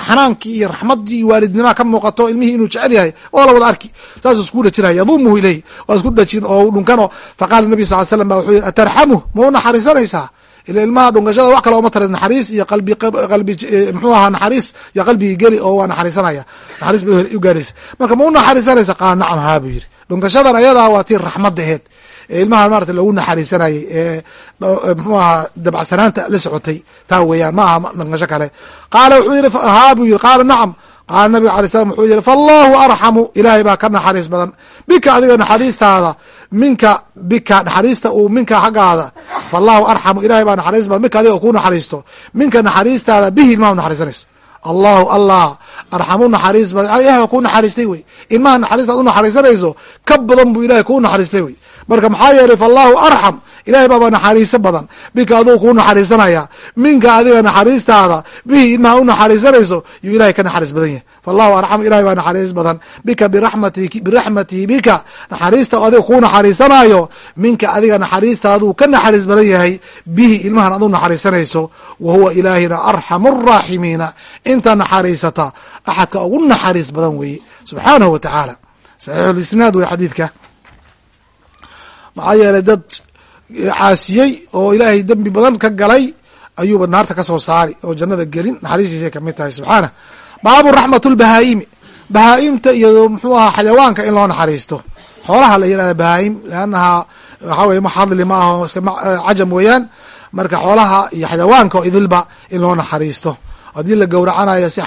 Xanaankii iyo raxmadii iyo waalidnimaa ka muuqato ilmihii inuu jecel yahay oo la wada arki. Saasuu iskugu dhajinaya yadumuhu ileyh waa isku dhajin oo dhunkano. Faqala nabi sal slam ba wuxuu yihi atarxamuh ma u naxariisanaysaa? Ila ilmaha dhunkashada wax kale oma tara naxariis iyo qalbi qalbi mxuu ahaa naxariis iyo qalbigii geli oo waa naxariisanaya. Naxariis bay u gaaraysa marka ma u naxariisanaysa? Qaala nacam haa buu yidhi dhunkashadan ayadaa waa tii raxmadda aheed. Ee ilmaha maarata loogu naxariisanayay ee mxuu ahaa dabacsanaanta la socotay. Taa weeyaan ma aha dhunkasho kale. Qaala wuxuu yihi haa buu yihi qaala nacam. Qaala nabiga alay slam wuxuu yihi faallahu arxamu. Ilaahay baa ka naxariis badan. Bika adiga naxariistaada minka bika naxariista uu minka xaggaada. Faallahu arxamu. Ilahay baa naxariis badan. Bika adiga ku naxariisto. Minka naxariistaada bihi ilmaha naxariisanayso allahu allah arxamu naxariis ilahay baa kuu naxariistay wey. Ilmaha naxariistaad u naxariisanayso ka badan buu ilahay kuu naxariistay wey marka maxaa yeelay faallahu arxam. Ilahay baaba naxariiso badan. Bika aduu kuu naxariisanaya minka adiga naxariistaada bihi ilmaha u naxariisanayso yuu ilahay ka naxariis badan yahay. Faallahu arxam ilahay baa naxariis badan. Bika biraxmatihi bika. Naxariista adiga kuu naxariisanayo minka adiga naxariistaaduu ka naxariis badan yahay bihi ilmahan aduu naxariisanayso. Wa ilaahina arxamu araaximiina inta naxariisata axadka ugu naxariis badan weeye. Subxaanahu wa tacaala. Saxiixulisnaad wey xadiidka maxaa yeelay dad caasiyey oo ilaahay dembi badan ka galay ayuuba naarta ka soo saari oo jannada gelin. Naxariistiisay ka mid tahay subxaana baabu raxmat lbahaa'imi bahaa-imta iyo muxuu ahaa xayawaanka in loo naxariisto. Xoolaha la yihahda bahaa-im leannaha waxaa weye maxadli ma aho iska cajam weeyaan. Marka xoolaha iyo xayawaanka oo idilba in loo naxariisto haddii la gowracanayo si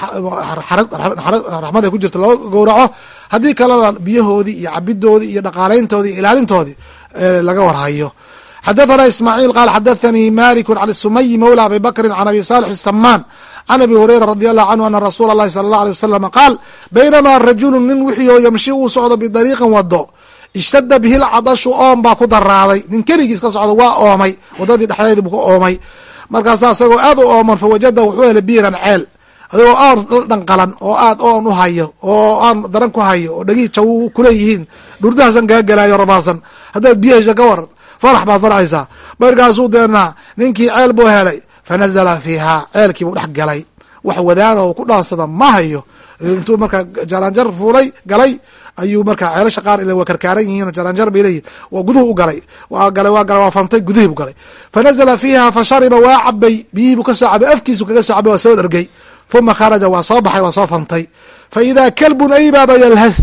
raxmad ay ku jirta loo gowraco haddii kalena biyahoodii iyo cabidoodii iyo dhaqaalayntoodii iyo ilaalintoodii laga warhayo. Xadathana ismaaciil qaal xadathanii maliku can sumayi mawla abi bakrin can abi salix samaan can abi hureyra radi allahu canhu ana rasuula allahi sala allah alay wasalam qaal baynamaa rajulu nin wixii oo yamshi uu socdo bidariiqin wado ishtada bihi lcadashu oom baa ku daraaday nin keligiis ka socdo waa oomay wadadii dhexdeedi buu ka oomay markaasa isagoo aad u ooman fawajada wuxuu helay biiran ceel. Adigoo oon dhanqalan oo aad oon u hayo oo aan daran ku hayo oo dhegii jaw kuleeyihiin dhurdahaasan kaa gelaayo rabaasan. Haddaad biyo hesha ka waran farax baad farxaysaa markaasuu deena ninkii ceel buu helay fanazala fiihaa ceelkii buu dhex galay. Wax wadaana oo ku dhaansada ma hayo. Intuu markaa jaranjar fuulay galay ayuu markaa ceelasha qaar ila waa karkaaran yihiin jaranjar bay leeyihiin waa guduhu u galay. Waa galay waa galay waa fantay gudihii bu galay. Fanazala fiiha fa shariba waa cabay biyihii buu ka soo cabay afkiisu kaga soo cabay waa soo dhergay uma kharaja waa soo baxay waa soo fantay. Fa idaa kalbun aybaaba yalhath.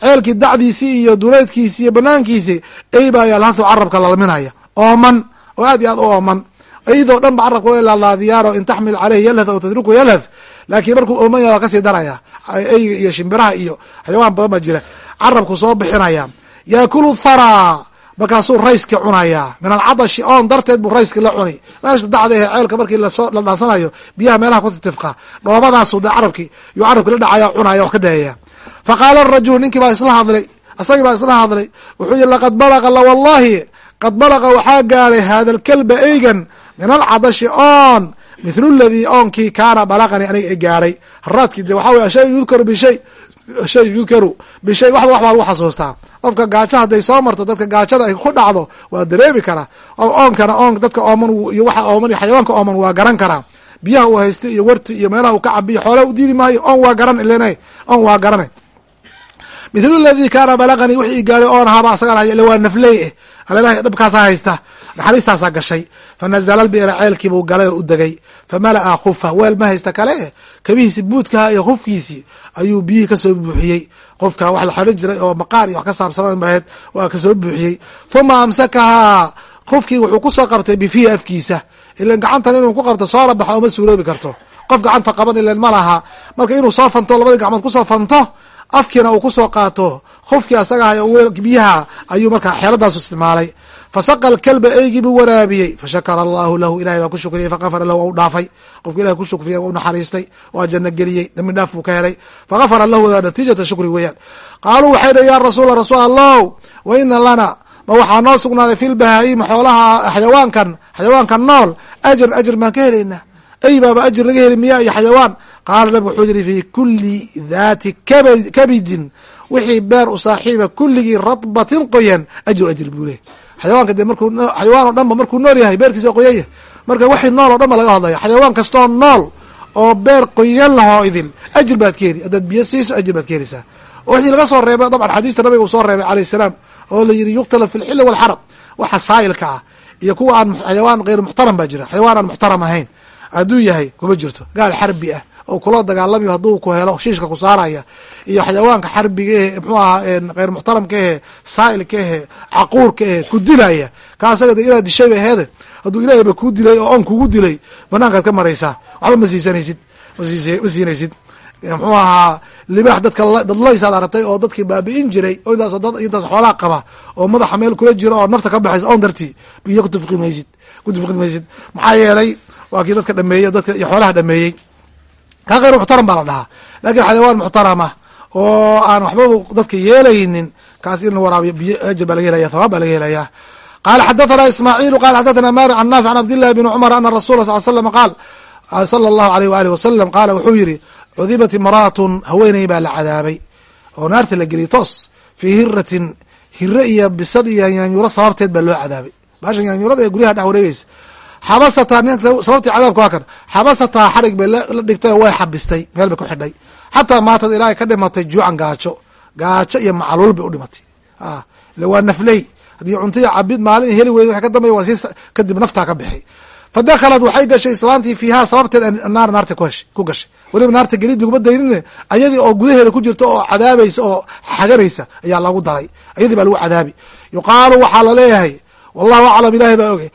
Ceelkii dacdiisii iyo duleedkiisi iyo banaankiisi eybaa yalhathu carabka lalminaya. Ooman oo aad iyo aad u ooman. Eydoo dhan ba carabka wa laalaadiyaano in taxmil caleyhi yalhath aw tadruku yalhath laakiin markuu ooman yaha waa ka sii daraya. Eyga iyo shimbiraha iyo xayawaan badan baa jira. Carabku soo bixinaya. Yaakulu thara. Markaasuu rayski cunayaa min alcadashi oon darteed buu rayski la cuni. Meesha dacda ehe ceelka markii la dhaasanayo biyaha meelaha ku titifqa dhoobadaasu de carabki yuu carabki la dhacaya cunaya wax ka dayaya fa qaala arajulu ninkii baa isla hadlay isagii baa isla hadlay wuxuu yihi laqad balaqa la wallahi qad balaqa waxaa gaaray hada alkalba eygan min alcadashi oon mithlu ladii oonkii kaana balaqani aniga i gaaray. Haraadkii de waxaa wey shay yudkaru bishay shay yudkaru bishay waxba wax baa lagu xasuustaa. Qofka gaajo hadday soo marto dadka gaajada ay ku dhacdo waa dareemi karaa oonkana oon dadka ooman iyo waxa ooman iyo xayawaanka ooman waa garan karaa biyaha uu haysta iyo warti iyo meelaha uu ka cabiyo xoolaha u diidi maayo oon waa garan ilen oon waa garana mithlu ladii kaana balaqanii wixii i gaaray oon ahaaba asagan hay ila waa nafley eh alalahi dhabkaasaa haysta. Naxariistaasaa gashay. Fanazala lbira ceelkiibuu galay oo u degay. Famala'a khufa weel ma haysta kale. Kabihiisi buudkaha iyo khufkiisii ayuu biyihii ka soo buuxiyey. Qofka wax la xidhan jiray oo maqaar iyo wax ka saabsaman baheed waa ka soo buuxiyey. Huma amsakahaa khufkii wuxuu ku soo qabtay bifihi afkiisa. Ilan gacantan inuu ku qabto soo rabaxo uma suuroobi karto. Qof gacanta qaban ilan ma laha. Marka inuu soo fanto labadii gacmood ku soo fanto afkiina uu ku soo qaato khufkii asaga biyaha ayuu markaa xeeladaasu isticmaalay. Fasaqa alkalba eygii buu waraabiyey. Fashakara allahu lahu ilahay baa ku shukriyey. Fagafara lahu waa u dhaafay. Qofku ilahay ku shukriya waa u naxariistay waa janno geliyey. Dambi dhaaf buu ka helay. Fagafara lahu da natiijata shukri weeyaan. Qaaluu waxay dhi ya rasuula rasuul allow wa ina lana ma waxaa noo sugnaaday fi lbahaa'ima xoolaha xayawaankan xayawaankan nool. Ajr ajr baan ka helaynaa. Ey baaba ajir laga heli miya iyo xayawaan qaala nabig wuxuu yihi fi kuli daati kabidin. Wixii beer u saaxiiba kulligii radbatin qoyan ajru ajr buu leh xayawaanka dee markuu xayawaan o markuu nool yahay beerkiisa qoyanya marka wixii nool o dhan ba laga hadlaya xayawaan kastoo nool oo beer qoyan lahoo idin ajir baad ka heli haddaad biyo siiso ajir baad ka heleysaa wixii laga soo reebay dabcan xadiista nabiga uu soo reebay alayh salaam oo la yihi yuqtala fi lxili walxarab waxa saa'ilka ah iyo kuwa aan xayawaan hayr muxtaram baa jira. Xayawaan aan muxtaram ahayn hadduu yahay kuma jirto. Gaal xarbi ah oo kula dagaalamayo hadduu ku helo shiishka ku saaraya iyo xayawaanka xarbiga ehe mxuu ahaa hayr muxtaramka ehe saa'ilka ehe caquurka ehe ku dilaya. Ka asaga de inaad dishay ba heede hadduu ilahay ba kuu dilay oo on kugu dilay banaankaad ka maraysaa. Waxba ma siisanaysid ma siinaysid. Mxuu ahaa libaax dadka dadlaysaad aragtay oo dadkii baabi'in jiray oo intaas intaas xoolaa qaba oo madaxa meel kula jira oo nafta ka baxaysa oon dartii biyo kutufqi maysid kutufqi maysid. Maxaa yeelay waa kii dadka dhameeyey dadka iyo xoolaha dhameeyey kaa khayr muxtaram baa la dhahaa. Lakin xayawaan muxtarama oo aan waxbaba dadka yeelaynin kaas in la waraabiyo biyo ajir baa laga helaya thawaab baa laga helaya qala xadathana ismaacilu qala xadathana mari can naafic an cabdillahi bni cumar ana rasula sal slam qaal sala allahu aleyh waali wasalam qaala wuxuu yihi cudibat imra'atun haweeney baa la cadaabay oo naarta la geliyay toos fii hiratin hire iyo bisad iyo yaanyuuro sababteed baa loo cadaabay. Baashan yaanyuurada ee guryaha dhex wareegeysa xabasataa sababtii cadaabka waa kan. Xabasataa xarig bay la dhigtay oo way xabistay meel bay ku xidhay. Xataa maatad ilaahay ka dhimatay juucan gaajo. Gaajo iyo macluul bay u dhimatay. Ile waa nafley haddii cuntiya cabid maalin heli weyda wax ka dambeya waa sii kadib naftaa ka bixi fadakhalat waxay gashay islaantii fiiha sababteed naar naarta ku gashay weliba naarta gelid laguma daynine. Ayadii oo gudaheeda ku jirta oo cadaabaysa oo xaganaysa ayaa lagu daray. Ayadii baa lagu cadaabi. Yuqaalu waxaa la leeyahay wallahu aclam ilahay baa ogay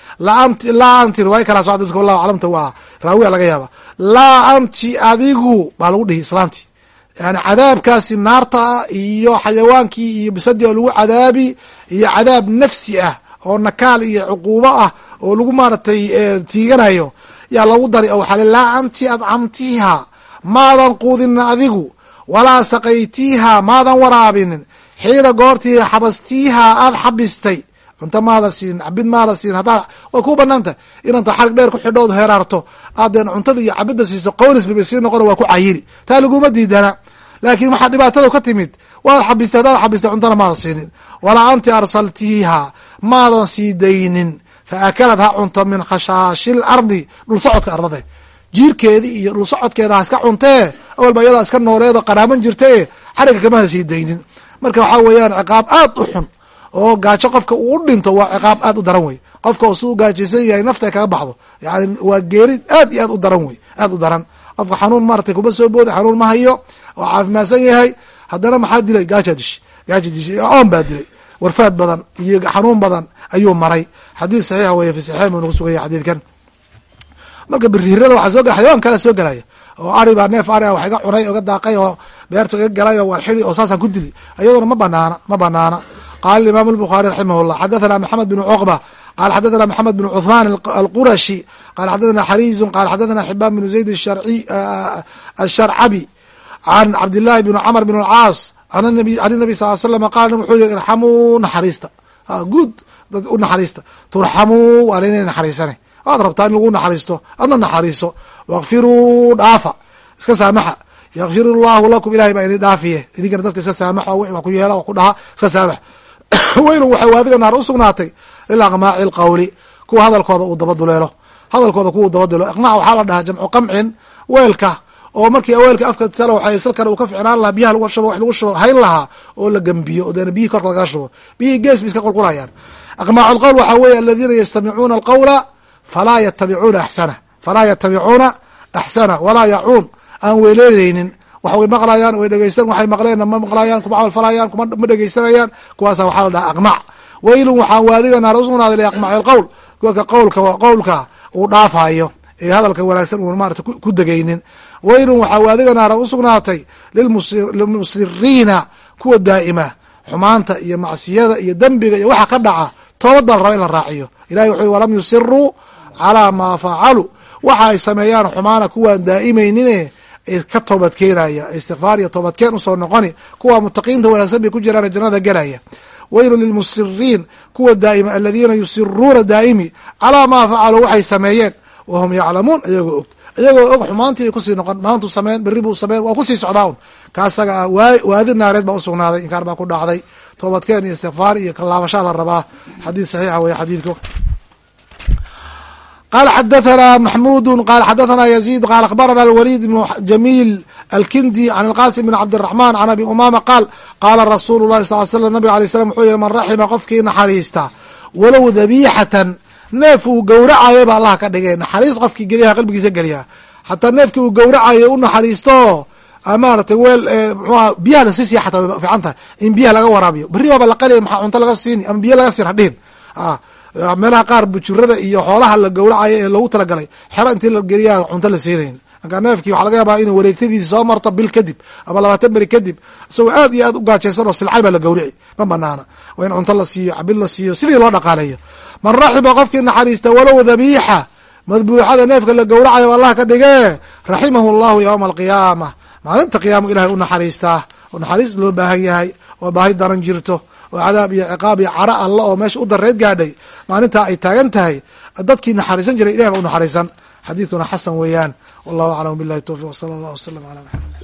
laa anti riwaaya kalaa socda wallahu aclamta waa raawiya laga yaaba laa anti adigu baa lagu dhihi islaantii yani cadaabkaasi naarta ah iyo xayawaankii iyo bisadii oo lagu cadaabi iyo cadaab nafsi ah oo nakaal iyo cuquubo ah oo lagu maaratay tiiganayo yaa lagu dari oo waxaa laa anti adcamtiiha maadan quudinin adigu walaa saqaytiiha maadan waraabinin. Xiina goortii xabastiiha aada xabistay cunto maada siin cabid maada siin haddaa way ku bannaan tahay inanta xarig dheer ku xidhood heeraarto aadeen cuntada iyo cabidda siiso qownis bibay sii noqon waa ku cayiri. Taa laguma diidana. Laakiin waxaa dhibaatada ka timid. Waad xabistay haddaad xabistay cuntana maada siinin. Walaa anti arsaltiiha maadan sii daynin. Fa akalad ha cunto min khashaashil ardi dhul socodka ardade jiirkeedii iyo dhul socodkeeda ha iska cuntee awalba iyadaa iska nooleedo qaraaban jirtae xariga kama ha sii daynin. Marka waxaa weeyaan ciqaab aad u xun oo gaajo qofka uu dhinto waa ciqaab aad u daran wey qofka su u gaajaysan yahay nafta kaga baxdo yani waa geeri aad iyo aad u daran wey aad u daran. Qofka xanuun maratay kuma soo booda xanuun ma hayo oo caafimaadsan yahay haddana maxaa dilay? Gaaja dish gaaja dish oon baa dilay. Warfaad badan iyo xanuun badan ayuu maray. Xadiid saxiixa weye fi nagu sugaya xadiidkan. Marka biriirada waxaa soo xayawaan kala soo gelaya oo ari baa neef ari wax iga cunay oga daaqay oo beerta iga galay oo warxidi oo saasaan ku dili. Iyaduna ma banaana ma banaana qala imam الbخarي raximah الlah xadaثna mxamed بن cqبة qala xadaثna mxamed بن cثman alqurashi qala xadaثna xarizu qala xadaثna xibaan بن zayd الsharcabi can cabdالlahi بn cmr بn الcaas an الnabi sal slam qala wuxuu yihi irxamuu naxariista guud dad u naxariista turxamuu waa laina naxariisane waad rabtaa in lagu naxariisto adna naxariiso wاkfiruu dhaafa iska saamaxa ykfir اllahu lakum ilahay baa ini dhaafiye idinkana dadka iska saamaxa w wa ku yeela wa ku dhaha iska saamax weynu waxay waadiga naar usugnaatay lilaqmaaci lqawli kuwa hadalkooda uu dabaduleelo. Hadalkooda kuwa dabaduleelo. Iqmac waxaa la dhahaa jamcu qamcin weelka. Oo markii weelka afka sal waxay salkan uu ka ficnaan lahaa biyaha lagu shubo wax lagu shubo hayn lahaa oo la gembiyo o deena biyihii korka laga shubo. Biyihii gees bay iska qulqulayaan. Aqmaacu lqowl waxaa weeye aladiina yastamicuuna alqawla falaa yatabicuuna axsana falaa yatabicuuna axsana walaa yacuun. Aan weeleeleynin wax way maqlayaan way dhegeysan waxay maqleen ma maqlayaan kuma camal falayaan ma kuwaasa waxaa la dhaha aqmac waylun waxaa waadiga naar usugnaaday liaqmaci alqowl kuwaka qowlka qowlka uu dhaafayo ee hadalka wanaagsan uun maarata ku degeynin waylun waxaa waadiga naara usugnaatay lilmusiriina kuwa daa'ima xumaanta iyo macsiyada iyo dembiga iyo waxa ka dhaca toobad baa la rabaa in la raaciyo. Ilahi wuxuu walam yusiruu calaa maa facaluu waxa ay sameeyaan xumaana kuwaan daa'imaynine ka toobad keenaya istikfaar iyo toobadkeen u soo noqoni kuwa mutaqiinta wanaagsan bay ku jiraan jannada gelaya. Weylu lilmusiriin kuwa daa'ima aladiina yusiruuna daa'imi calaa maa facaluu waxay sameeyeen wahum yaclamuun iyagoo og. Iyagoo og xumaantii bay ku sii noqon maantuu sameyn berri buu sameyn waa ku sii socdaa un kaasaga ah waadi naareed baa usugnaaday inkaar baa ku dhacday. Toobadkeen iyo istikfaar iyo kalaabashaa la rabaa. Xadiid saxiixa wey xadiidku qala xadathna maxmudu qala xadathna yaziid qala akhbarana alwalid bn jamiil alkindi can alqasim bn cabdiraxman can abi umama qaal qaala rasuulu lahi sal l slam nabig alay slam wuxuu yihi man raxima qofkii naxariista walow dabiixatan neef uu gowracayo ba allah ka dhigay naxariis qofkii geliyaha qalbigiisa geliyaa xataa neefkii uu gowracayo u naxariisto maaratay weel mxua biyaha la sii siiya xataa fiican tahay in biyaha laga waraabiyo berri baaba la qalaya maxaa cunto laga siini ama biyo laga siin hadhihin meelaha qaar bujurada iyo xoolaha la gowracayo ee loogu talagalay xero intii la geliyaa cunto la siinayn. Marka neefkii waxaa laga yaabaa inuu wareegtadiisi soo marto bil kadib ama labaatan beri kadib isagoo aad iyo aad u gaajaysan oo silcay baa la gowrici ma banaana waa in cunto la siiyo cabid la siiyo sidii loo dhaqaaleeyo. Man raxima qofkii naxariista walow dabiixa madbuuxada neefka la gowracayo allah ka dhigee raximahu llahu yowma alqiyaama maalinta qiyaama ilahay u naxariistaa oo naxariis loo baahan yahay oo baahi daran jirto oo cadaab iyo ciqaab iyo caro alla oo meesha u dareed gaadhay maalintaa ay taagan tahay dadkii naxariisan jiray ilahi ba u naxariisan. Xadiidkuna xasan weeyaan. Wallahu aclam billahi towfiq wsala allah wasalam ala maxamed